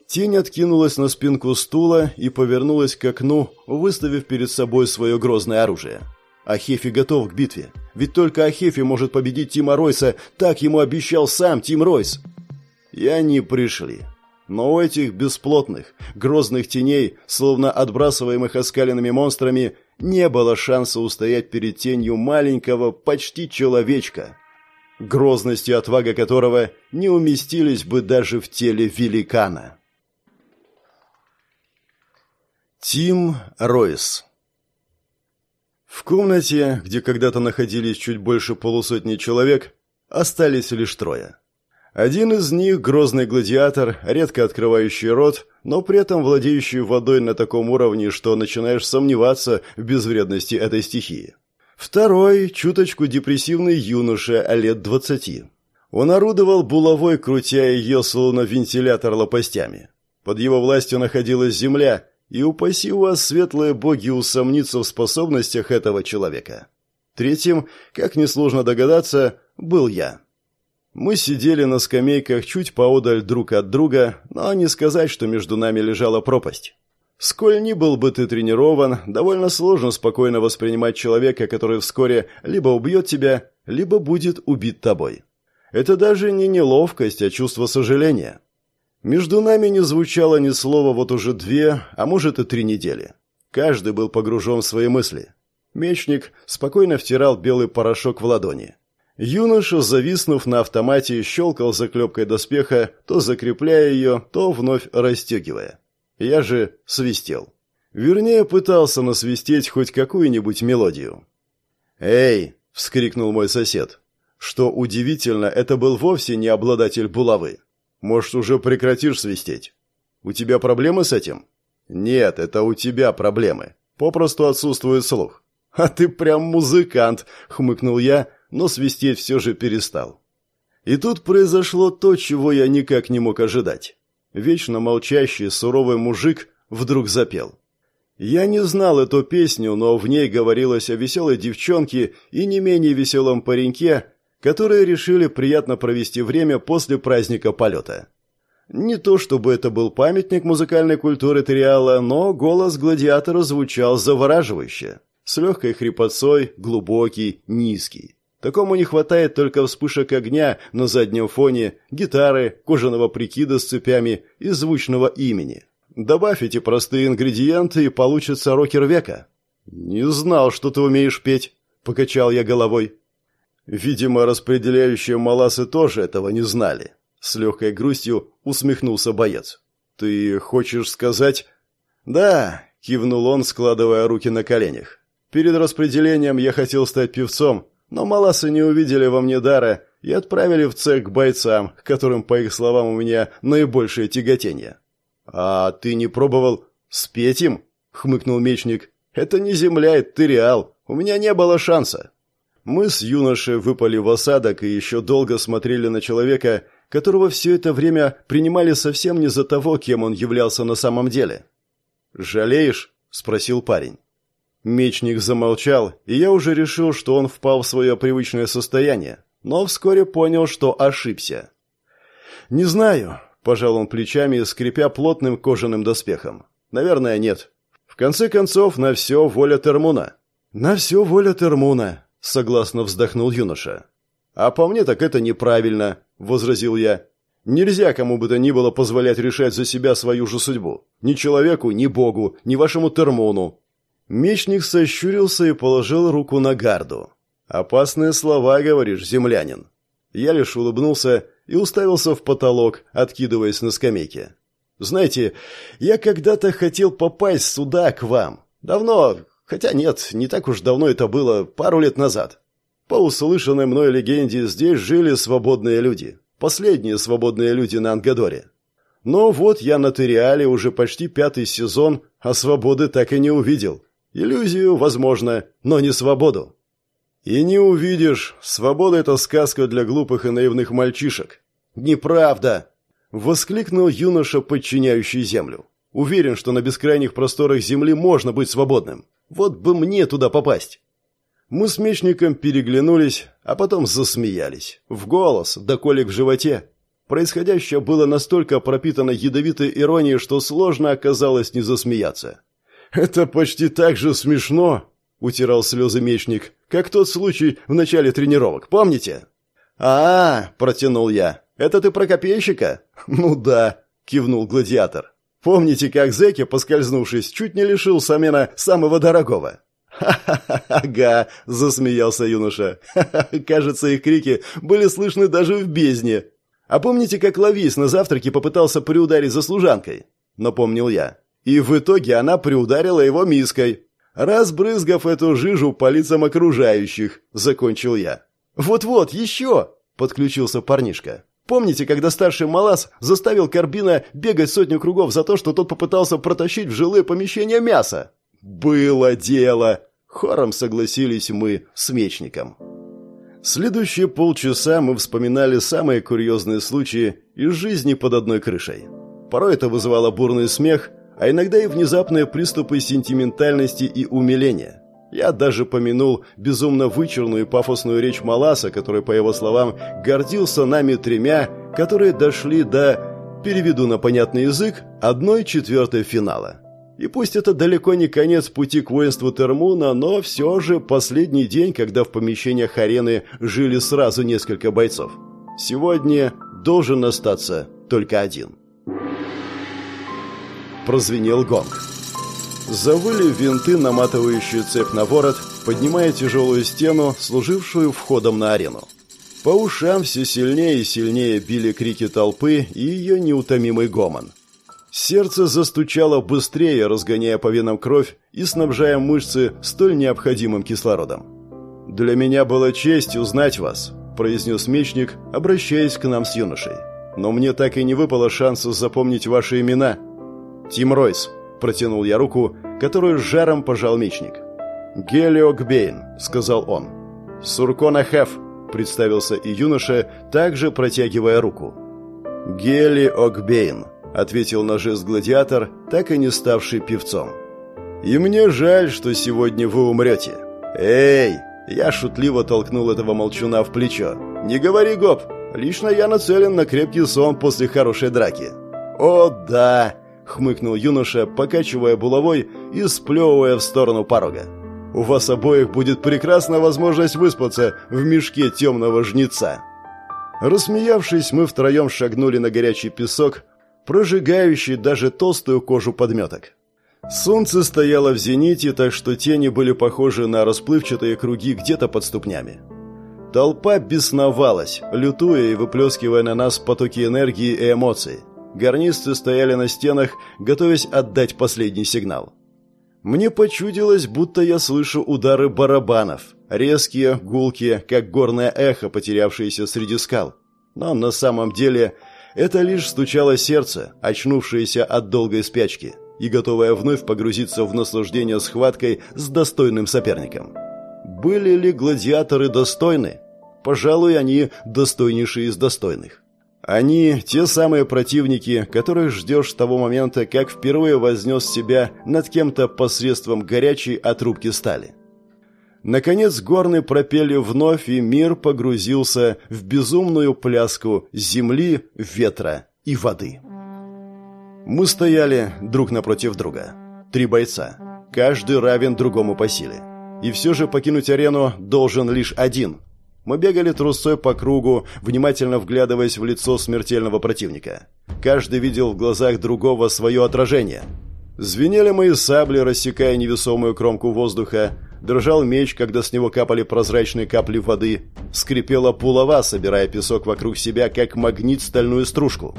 Тень откинулась на спинку стула и повернулась к окну, выставив перед собой свое грозное оружие. Ахефи готов к битве. Ведь только Ахефи может победить Тима Ройса, так ему обещал сам Тим Ройс. И они пришли. Но у этих бесплотных, грозных теней, словно отбрасываемых оскаленными монстрами, не было шанса устоять перед тенью маленького, почти человечка, грозность и отвага которого не уместились бы даже в теле великана. Тим Ройс В комнате, где когда-то находились чуть больше полусотни человек, остались лишь трое. Один из них – грозный гладиатор, редко открывающий рот, но при этом владеющий водой на таком уровне, что начинаешь сомневаться в безвредности этой стихии. Второй – чуточку депрессивный юноша лет двадцати. Он орудовал булавой, крутя ее, словно вентилятор лопастями. Под его властью находилась земля, и упаси вас, светлые боги, усомниться в способностях этого человека. Третьим, как несложно догадаться, был я. Мы сидели на скамейках чуть поодаль друг от друга, но не сказать, что между нами лежала пропасть. Сколь ни был бы ты тренирован, довольно сложно спокойно воспринимать человека, который вскоре либо убьет тебя, либо будет убит тобой. Это даже не неловкость, а чувство сожаления. Между нами не звучало ни слова вот уже две, а может и три недели. Каждый был погружен в свои мысли. Мечник спокойно втирал белый порошок в ладони. Юноша, зависнув на автомате, щелкал заклепкой доспеха, то закрепляя ее, то вновь расстегивая. Я же свистел. Вернее, пытался насвистеть хоть какую-нибудь мелодию. «Эй!» — вскрикнул мой сосед. Что удивительно, это был вовсе не обладатель булавы. Может, уже прекратишь свистеть? У тебя проблемы с этим? Нет, это у тебя проблемы. Попросту отсутствует слух. А ты прям музыкант, хмыкнул я, но свистеть все же перестал. И тут произошло то, чего я никак не мог ожидать. Вечно молчащий, суровый мужик вдруг запел. Я не знал эту песню, но в ней говорилось о веселой девчонке и не менее веселом пареньке, которые решили приятно провести время после праздника полета. Не то чтобы это был памятник музыкальной культуры Триала, но голос гладиатора звучал завораживающе. С легкой хрипотцой, глубокий, низкий. Такому не хватает только вспышек огня на заднем фоне, гитары, кожаного прикида с цепями и звучного имени. Добавь эти простые ингредиенты, и получится рокер века. «Не знал, что ты умеешь петь», — покачал я головой. Видимо, распределяющие маласы тоже этого не знали. С легкой грустью усмехнулся боец. «Ты хочешь сказать...» «Да», — кивнул он, складывая руки на коленях. «Перед распределением я хотел стать певцом, но маласы не увидели во мне дара и отправили в цех к бойцам, которым, по их словам, у меня наибольшее тяготение. «А ты не пробовал спеть им?» — хмыкнул мечник. «Это не земля, это реал. У меня не было шанса». Мы с юношей выпали в осадок и еще долго смотрели на человека, которого все это время принимали совсем не за того, кем он являлся на самом деле. «Жалеешь?» — спросил парень. Мечник замолчал, и я уже решил, что он впал в свое привычное состояние, но вскоре понял, что ошибся. «Не знаю», — пожал он плечами, скрипя плотным кожаным доспехом. «Наверное, нет. В конце концов, на все воля Термуна». «На все воля Термуна», — согласно вздохнул юноша. «А по мне так это неправильно», — возразил я. «Нельзя кому бы то ни было позволять решать за себя свою же судьбу. Ни человеку, ни богу, ни вашему Термуну. Мечник сощурился и положил руку на гарду. «Опасные слова, говоришь, землянин». Я лишь улыбнулся и уставился в потолок, откидываясь на скамейке. «Знаете, я когда-то хотел попасть сюда, к вам. Давно, хотя нет, не так уж давно это было, пару лет назад. По услышанной мной легенде, здесь жили свободные люди. Последние свободные люди на Ангадоре. Но вот я на Териале уже почти пятый сезон, а свободы так и не увидел. Иллюзию, возможно, но не свободу. И не увидишь. Свобода — это сказка для глупых и наивных мальчишек. Неправда! Воскликнул юноша, подчиняющий землю. Уверен, что на бескрайних просторах земли можно быть свободным. Вот бы мне туда попасть. Мы с мечником переглянулись, а потом засмеялись. В голос, да колик в животе. Происходящее было настолько пропитано ядовитой иронией, что сложно оказалось не засмеяться. «Это почти так же смешно», — утирал слезы мечник, «как тот случай в начале тренировок, помните?» «А, -а, -а протянул я, — это ты про копейщика?» «Ну да», — кивнул гладиатор. «Помните, как зэки, поскользнувшись, чуть не лишил Самена самого дорогого?» «Ха-ха-ха, ага», — засмеялся юноша. «Ха -ха, кажется, их крики были слышны даже в бездне. А помните, как Лавис на завтраке попытался приударить за служанкой?» — напомнил я. И в итоге она приударила его миской, разбрызгав эту жижу по лицам окружающих, закончил я. «Вот-вот, еще!» – подключился парнишка. «Помните, когда старший Малас заставил Карбина бегать сотню кругов за то, что тот попытался протащить в жилые помещения мясо?» «Было дело!» – хором согласились мы с мечником. Следующие полчаса мы вспоминали самые курьезные случаи из жизни под одной крышей. Порой это вызывало бурный смех – а иногда и внезапные приступы сентиментальности и умиления. Я даже помянул безумно вычурную и пафосную речь Маласа, который, по его словам, гордился нами тремя, которые дошли до, переведу на понятный язык, одной четвертой финала. И пусть это далеко не конец пути к воинству Термуна, но все же последний день, когда в помещениях арены жили сразу несколько бойцов. Сегодня должен остаться только один прозвенел гонг. Завыли винты, наматывающие цепь на ворот, поднимая тяжелую стену, служившую входом на арену. По ушам все сильнее и сильнее били крики толпы и ее неутомимый гомон. Сердце застучало быстрее, разгоняя по венам кровь и снабжая мышцы столь необходимым кислородом. «Для меня было честь узнать вас», – произнес мечник, обращаясь к нам с юношей. но мне так и не выпало шанса запомнить ваши имена. Тим Ройс, протянул я руку, которую с жаром пожал мечник. Гелиок Бейн, сказал он. Суркона Хеф, представился и юноша, также протягивая руку. Гелиок Бейн, ответил на жест гладиатор, так и не ставший певцом. И мне жаль, что сегодня вы умрете. Эй, я шутливо толкнул этого молчуна в плечо. Не говори, гоп, Лично я нацелен на крепкий сон после хорошей драки. О, да, хмыкнул юноша, покачивая булавой и сплевывая в сторону порога. У вас обоих будет прекрасная возможность выспаться в мешке темного жнеца. Рассмеявшись, мы втроем шагнули на горячий песок, прожигающий даже толстую кожу подметок. Солнце стояло в зените, так что тени были похожи на расплывчатые круги где-то под ступнями. Толпа бесновалась, лютуя и выплескивая на нас потоки энергии и эмоций. Гарнисты стояли на стенах, готовясь отдать последний сигнал. Мне почудилось, будто я слышу удары барабанов, резкие, гулкие, как горное эхо, потерявшееся среди скал. Но на самом деле это лишь стучало сердце, очнувшееся от долгой спячки и готовое вновь погрузиться в наслаждение схваткой с достойным соперником. Были ли гладиаторы достойны? Пожалуй, они достойнейшие из достойных. Они те самые противники, которых ждешь с того момента, как впервые вознес себя над кем-то посредством горячей отрубки стали. Наконец горны пропели вновь, и мир погрузился в безумную пляску земли, ветра и воды. Мы стояли друг напротив друга. Три бойца. Каждый равен другому по силе. И все же покинуть арену должен лишь один. Мы бегали трусой по кругу, внимательно вглядываясь в лицо смертельного противника. Каждый видел в глазах другого свое отражение. Звенели мои сабли, рассекая невесомую кромку воздуха. Дрожал меч, когда с него капали прозрачные капли воды. Скрипела пулова, собирая песок вокруг себя, как магнит стальную стружку.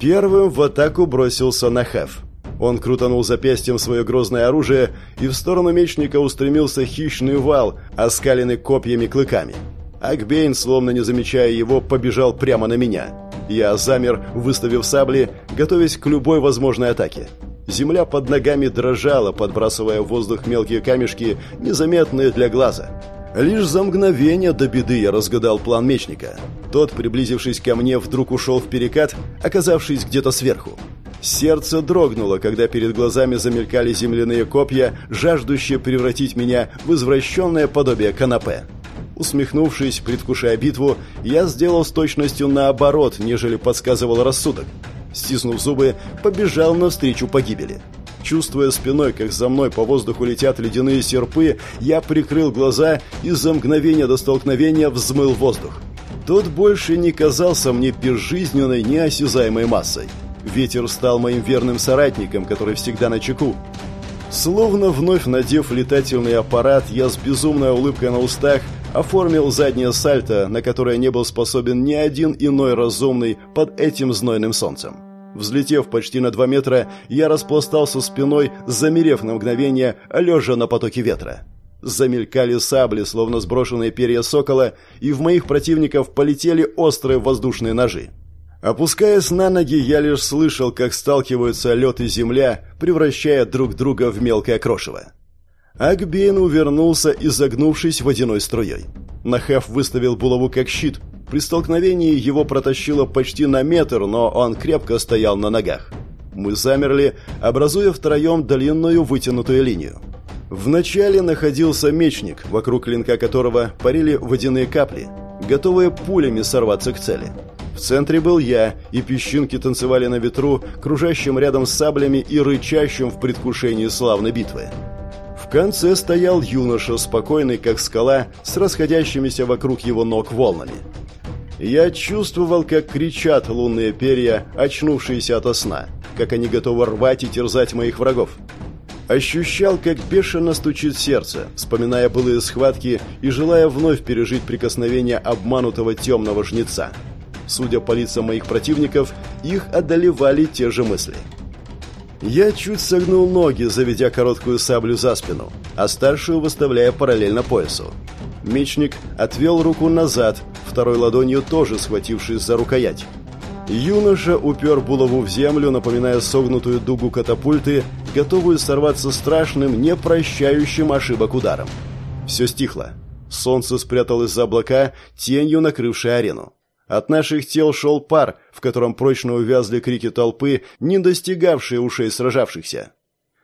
Первым в атаку бросился Нахав. Он крутанул запястьем свое грозное оружие, и в сторону мечника устремился хищный вал, оскаленный копьями клыками. Акбейн, словно не замечая его, побежал прямо на меня. Я замер, выставив сабли, готовясь к любой возможной атаке. Земля под ногами дрожала, подбрасывая в воздух мелкие камешки, незаметные для глаза. Лишь за мгновение до беды я разгадал план мечника. Тот, приблизившись ко мне, вдруг ушел в перекат, оказавшись где-то сверху. Сердце дрогнуло, когда перед глазами замелькали земляные копья, жаждущие превратить меня в извращенное подобие канапе. Усмехнувшись, предвкушая битву, я сделал с точностью наоборот, нежели подсказывал рассудок. Стиснув зубы, побежал навстречу погибели. Чувствуя спиной, как за мной по воздуху летят ледяные серпы, я прикрыл глаза и за мгновение до столкновения взмыл воздух. Тот больше не казался мне безжизненной, неосязаемой массой. Ветер стал моим верным соратником, который всегда на чеку. Словно вновь надев летательный аппарат, я с безумной улыбкой на устах оформил заднее сальто, на которое не был способен ни один иной разумный под этим знойным солнцем. Взлетев почти на два метра, я распластался спиной, замерев на мгновение, лежа на потоке ветра. Замелькали сабли, словно сброшенные перья сокола, и в моих противников полетели острые воздушные ножи. Опускаясь на ноги, я лишь слышал, как сталкиваются лед и земля, превращая друг друга в мелкое крошево. Акбейн увернулся, изогнувшись водяной струей. Нахав выставил булаву как щит. При столкновении его протащило почти на метр, но он крепко стоял на ногах. Мы замерли, образуя втроем длинную вытянутую линию. Вначале находился мечник, вокруг клинка которого парили водяные капли, готовые пулями сорваться к цели. В центре был я, и песчинки танцевали на ветру, кружащим рядом с саблями и рычащим в предвкушении славной битвы. Конце стоял юноша, спокойный, как скала, с расходящимися вокруг его ног волнами. Я чувствовал, как кричат лунные перья, очнувшиеся ото сна, как они готовы рвать и терзать моих врагов. Ощущал, как бешено стучит сердце, вспоминая былые схватки и желая вновь пережить прикосновение обманутого темного жнеца. Судя по лицам моих противников, их одолевали те же мысли. Я чуть согнул ноги, заведя короткую саблю за спину, а старшую выставляя параллельно поясу. Мечник отвел руку назад, второй ладонью тоже схватившись за рукоять. Юноша упер булаву в землю, напоминая согнутую дугу катапульты, готовую сорваться страшным, не прощающим ошибок ударом. Все стихло. Солнце спряталось за облака, тенью накрывшей арену. От наших тел шел пар, в котором прочно увязли крики толпы, не достигавшие ушей сражавшихся.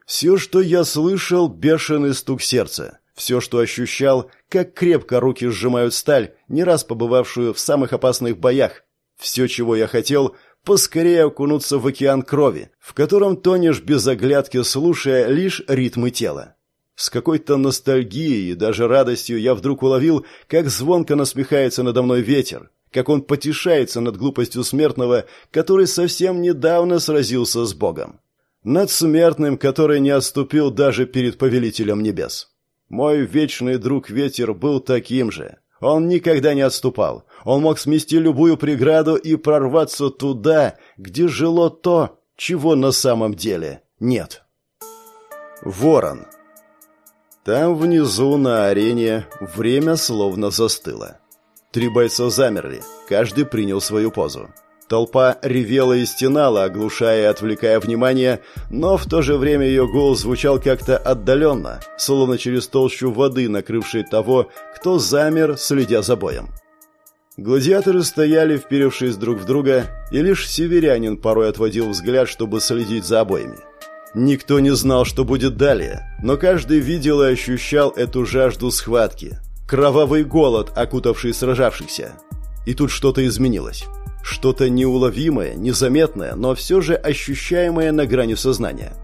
Все, что я слышал, бешеный стук сердца. Все, что ощущал, как крепко руки сжимают сталь, не раз побывавшую в самых опасных боях. Все, чего я хотел, поскорее окунуться в океан крови, в котором тонешь без оглядки, слушая лишь ритмы тела. С какой-то ностальгией и даже радостью я вдруг уловил, как звонко насмехается надо мной ветер, как он потешается над глупостью смертного, который совсем недавно сразился с Богом над смертным, который не отступил даже перед повелителем небес. Мой вечный друг ветер был таким же. Он никогда не отступал. Он мог смести любую преграду и прорваться туда, где жило то, чего на самом деле нет. Ворон. Там внизу на арене время словно застыло. Три бойца замерли, каждый принял свою позу. Толпа ревела и стенала, оглушая и отвлекая внимание, но в то же время ее голос звучал как-то отдаленно, словно через толщу воды, накрывшей того, кто замер, следя за боем. Гладиаторы стояли, вперевшись друг в друга, и лишь северянин порой отводил взгляд, чтобы следить за обоими. Никто не знал, что будет далее, но каждый видел и ощущал эту жажду схватки, кровавый голод, окутавший сражавшихся. И тут что-то изменилось. Что-то неуловимое, незаметное, но все же ощущаемое на грани сознания.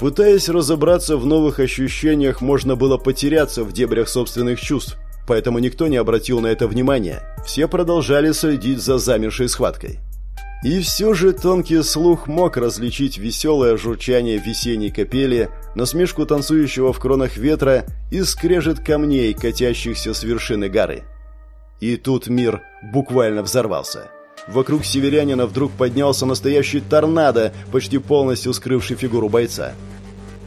Пытаясь разобраться в новых ощущениях, можно было потеряться в дебрях собственных чувств, поэтому никто не обратил на это внимания. Все продолжали следить за замершей схваткой. И все же тонкий слух мог различить веселое журчание весенней капели, насмешку танцующего в кронах ветра и скрежет камней, катящихся с вершины горы. И тут мир буквально взорвался. Вокруг северянина вдруг поднялся настоящий торнадо, почти полностью скрывший фигуру бойца.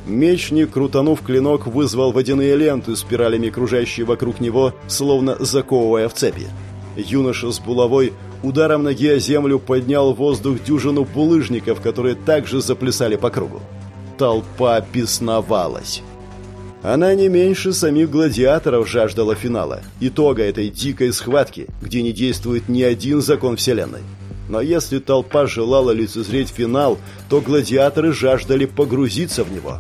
Мечник, крутанув клинок, вызвал водяные ленты, спиралями кружащие вокруг него, словно заковывая в цепи. Юноша с булавой ударом ноги о землю поднял в воздух дюжину булыжников, которые также заплясали по кругу. Толпа бесновалась. Она не меньше самих гладиаторов жаждала финала, итога этой дикой схватки, где не действует ни один закон Вселенной. Но если толпа желала лицезреть финал, то гладиаторы жаждали погрузиться в него.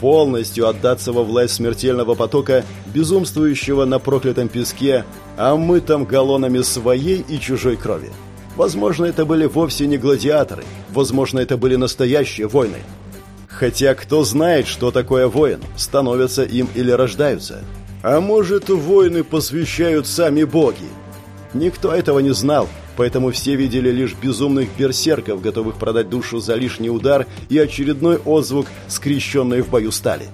Полностью отдаться во власть смертельного потока, безумствующего на проклятом песке, омытом галлонами своей и чужой крови. Возможно, это были вовсе не гладиаторы, возможно, это были настоящие войны. Хотя кто знает, что такое воин, становятся им или рождаются. А может, воины посвящают сами боги? Никто этого не знал, поэтому все видели лишь безумных берсерков, готовых продать душу за лишний удар и очередной отзвук, скрещенной в бою стали.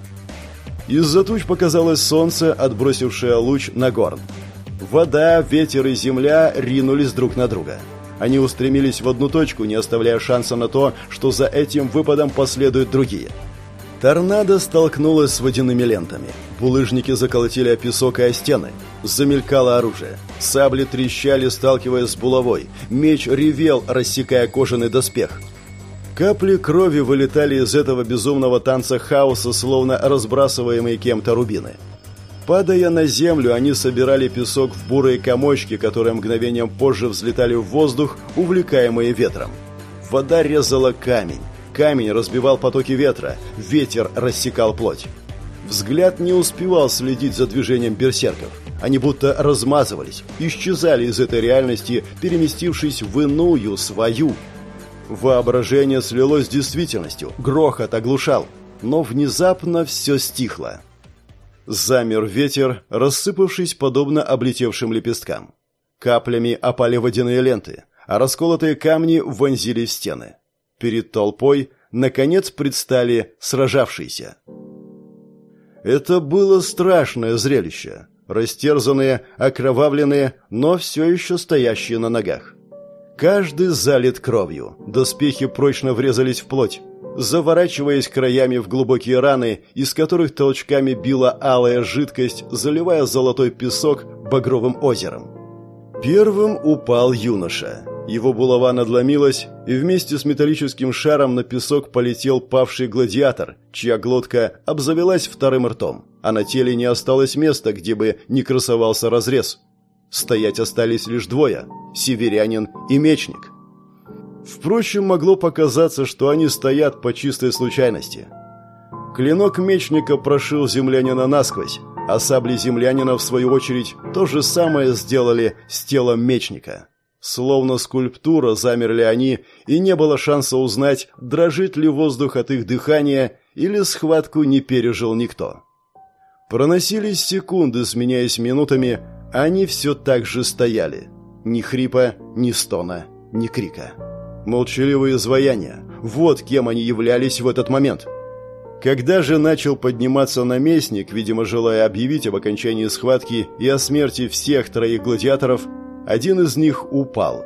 Из-за туч показалось солнце, отбросившее луч на горн. Вода, ветер и земля ринулись друг на друга. Они устремились в одну точку, не оставляя шанса на то, что за этим выпадом последуют другие. Торнадо столкнулось с водяными лентами. Булыжники заколотили о песок и о стены. Замелькало оружие. Сабли трещали, сталкиваясь с булавой. Меч ревел, рассекая кожаный доспех. Капли крови вылетали из этого безумного танца хаоса, словно разбрасываемые кем-то рубины. Падая на землю, они собирали песок в бурые комочки, которые мгновением позже взлетали в воздух, увлекаемые ветром. Вода резала камень. Камень разбивал потоки ветра, ветер рассекал плоть. Взгляд не успевал следить за движением берсерков. Они будто размазывались, исчезали из этой реальности, переместившись в иную, свою. Воображение слилось с действительностью, грохот оглушал. Но внезапно все стихло. Замер ветер, рассыпавшись подобно облетевшим лепесткам. Каплями опали водяные ленты, а расколотые камни вонзили в стены. Перед толпой, наконец, предстали сражавшиеся. Это было страшное зрелище. Растерзанные, окровавленные, но все еще стоящие на ногах. Каждый залит кровью, доспехи прочно врезались в плоть заворачиваясь краями в глубокие раны, из которых толчками била алая жидкость, заливая золотой песок багровым озером. Первым упал юноша. Его булава надломилась, и вместе с металлическим шаром на песок полетел павший гладиатор, чья глотка обзавелась вторым ртом, а на теле не осталось места, где бы не красовался разрез. Стоять остались лишь двое – северянин и мечник. Впрочем, могло показаться, что они стоят по чистой случайности. Клинок мечника прошил землянина насквозь, а сабли землянина, в свою очередь, то же самое сделали с телом мечника. Словно скульптура замерли они, и не было шанса узнать, дрожит ли воздух от их дыхания или схватку не пережил никто. Проносились секунды, сменяясь минутами, они все так же стояли. Ни хрипа, ни стона, ни крика. Молчаливые изваяния. Вот кем они являлись в этот момент. Когда же начал подниматься наместник, видимо, желая объявить об окончании схватки и о смерти всех троих гладиаторов, один из них упал.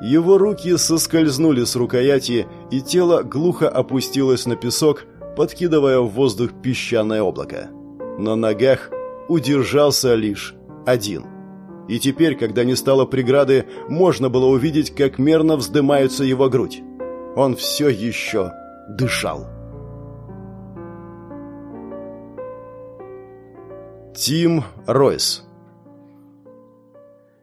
Его руки соскользнули с рукояти, и тело глухо опустилось на песок, подкидывая в воздух песчаное облако. На ногах удержался лишь один. И теперь, когда не стало преграды, можно было увидеть, как мерно вздымается его грудь. Он все еще дышал. Тим Ройс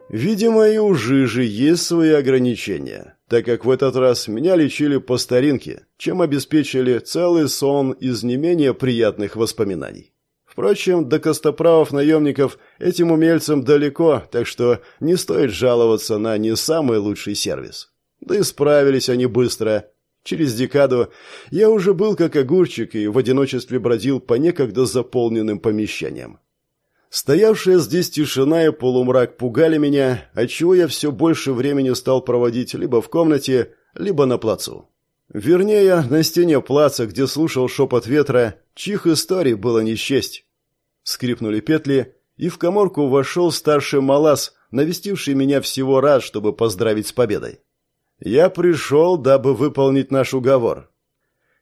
Видимо, и у Жижи есть свои ограничения, так как в этот раз меня лечили по старинке, чем обеспечили целый сон из не менее приятных воспоминаний. Впрочем, до костоправов-наемников этим умельцам далеко, так что не стоит жаловаться на не самый лучший сервис. Да и справились они быстро. Через декаду я уже был как огурчик и в одиночестве бродил по некогда заполненным помещениям. Стоявшая здесь тишина и полумрак пугали меня, отчего я все больше времени стал проводить либо в комнате, либо на плацу. Вернее, на стене плаца, где слушал шепот ветра, чьих историй было не счесть. Скрипнули петли, и в коморку вошел старший малас, навестивший меня всего раз, чтобы поздравить с победой. Я пришел, дабы выполнить наш уговор.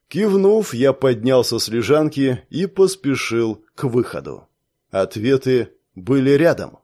Кивнув, я поднялся с лежанки и поспешил к выходу. Ответы были рядом.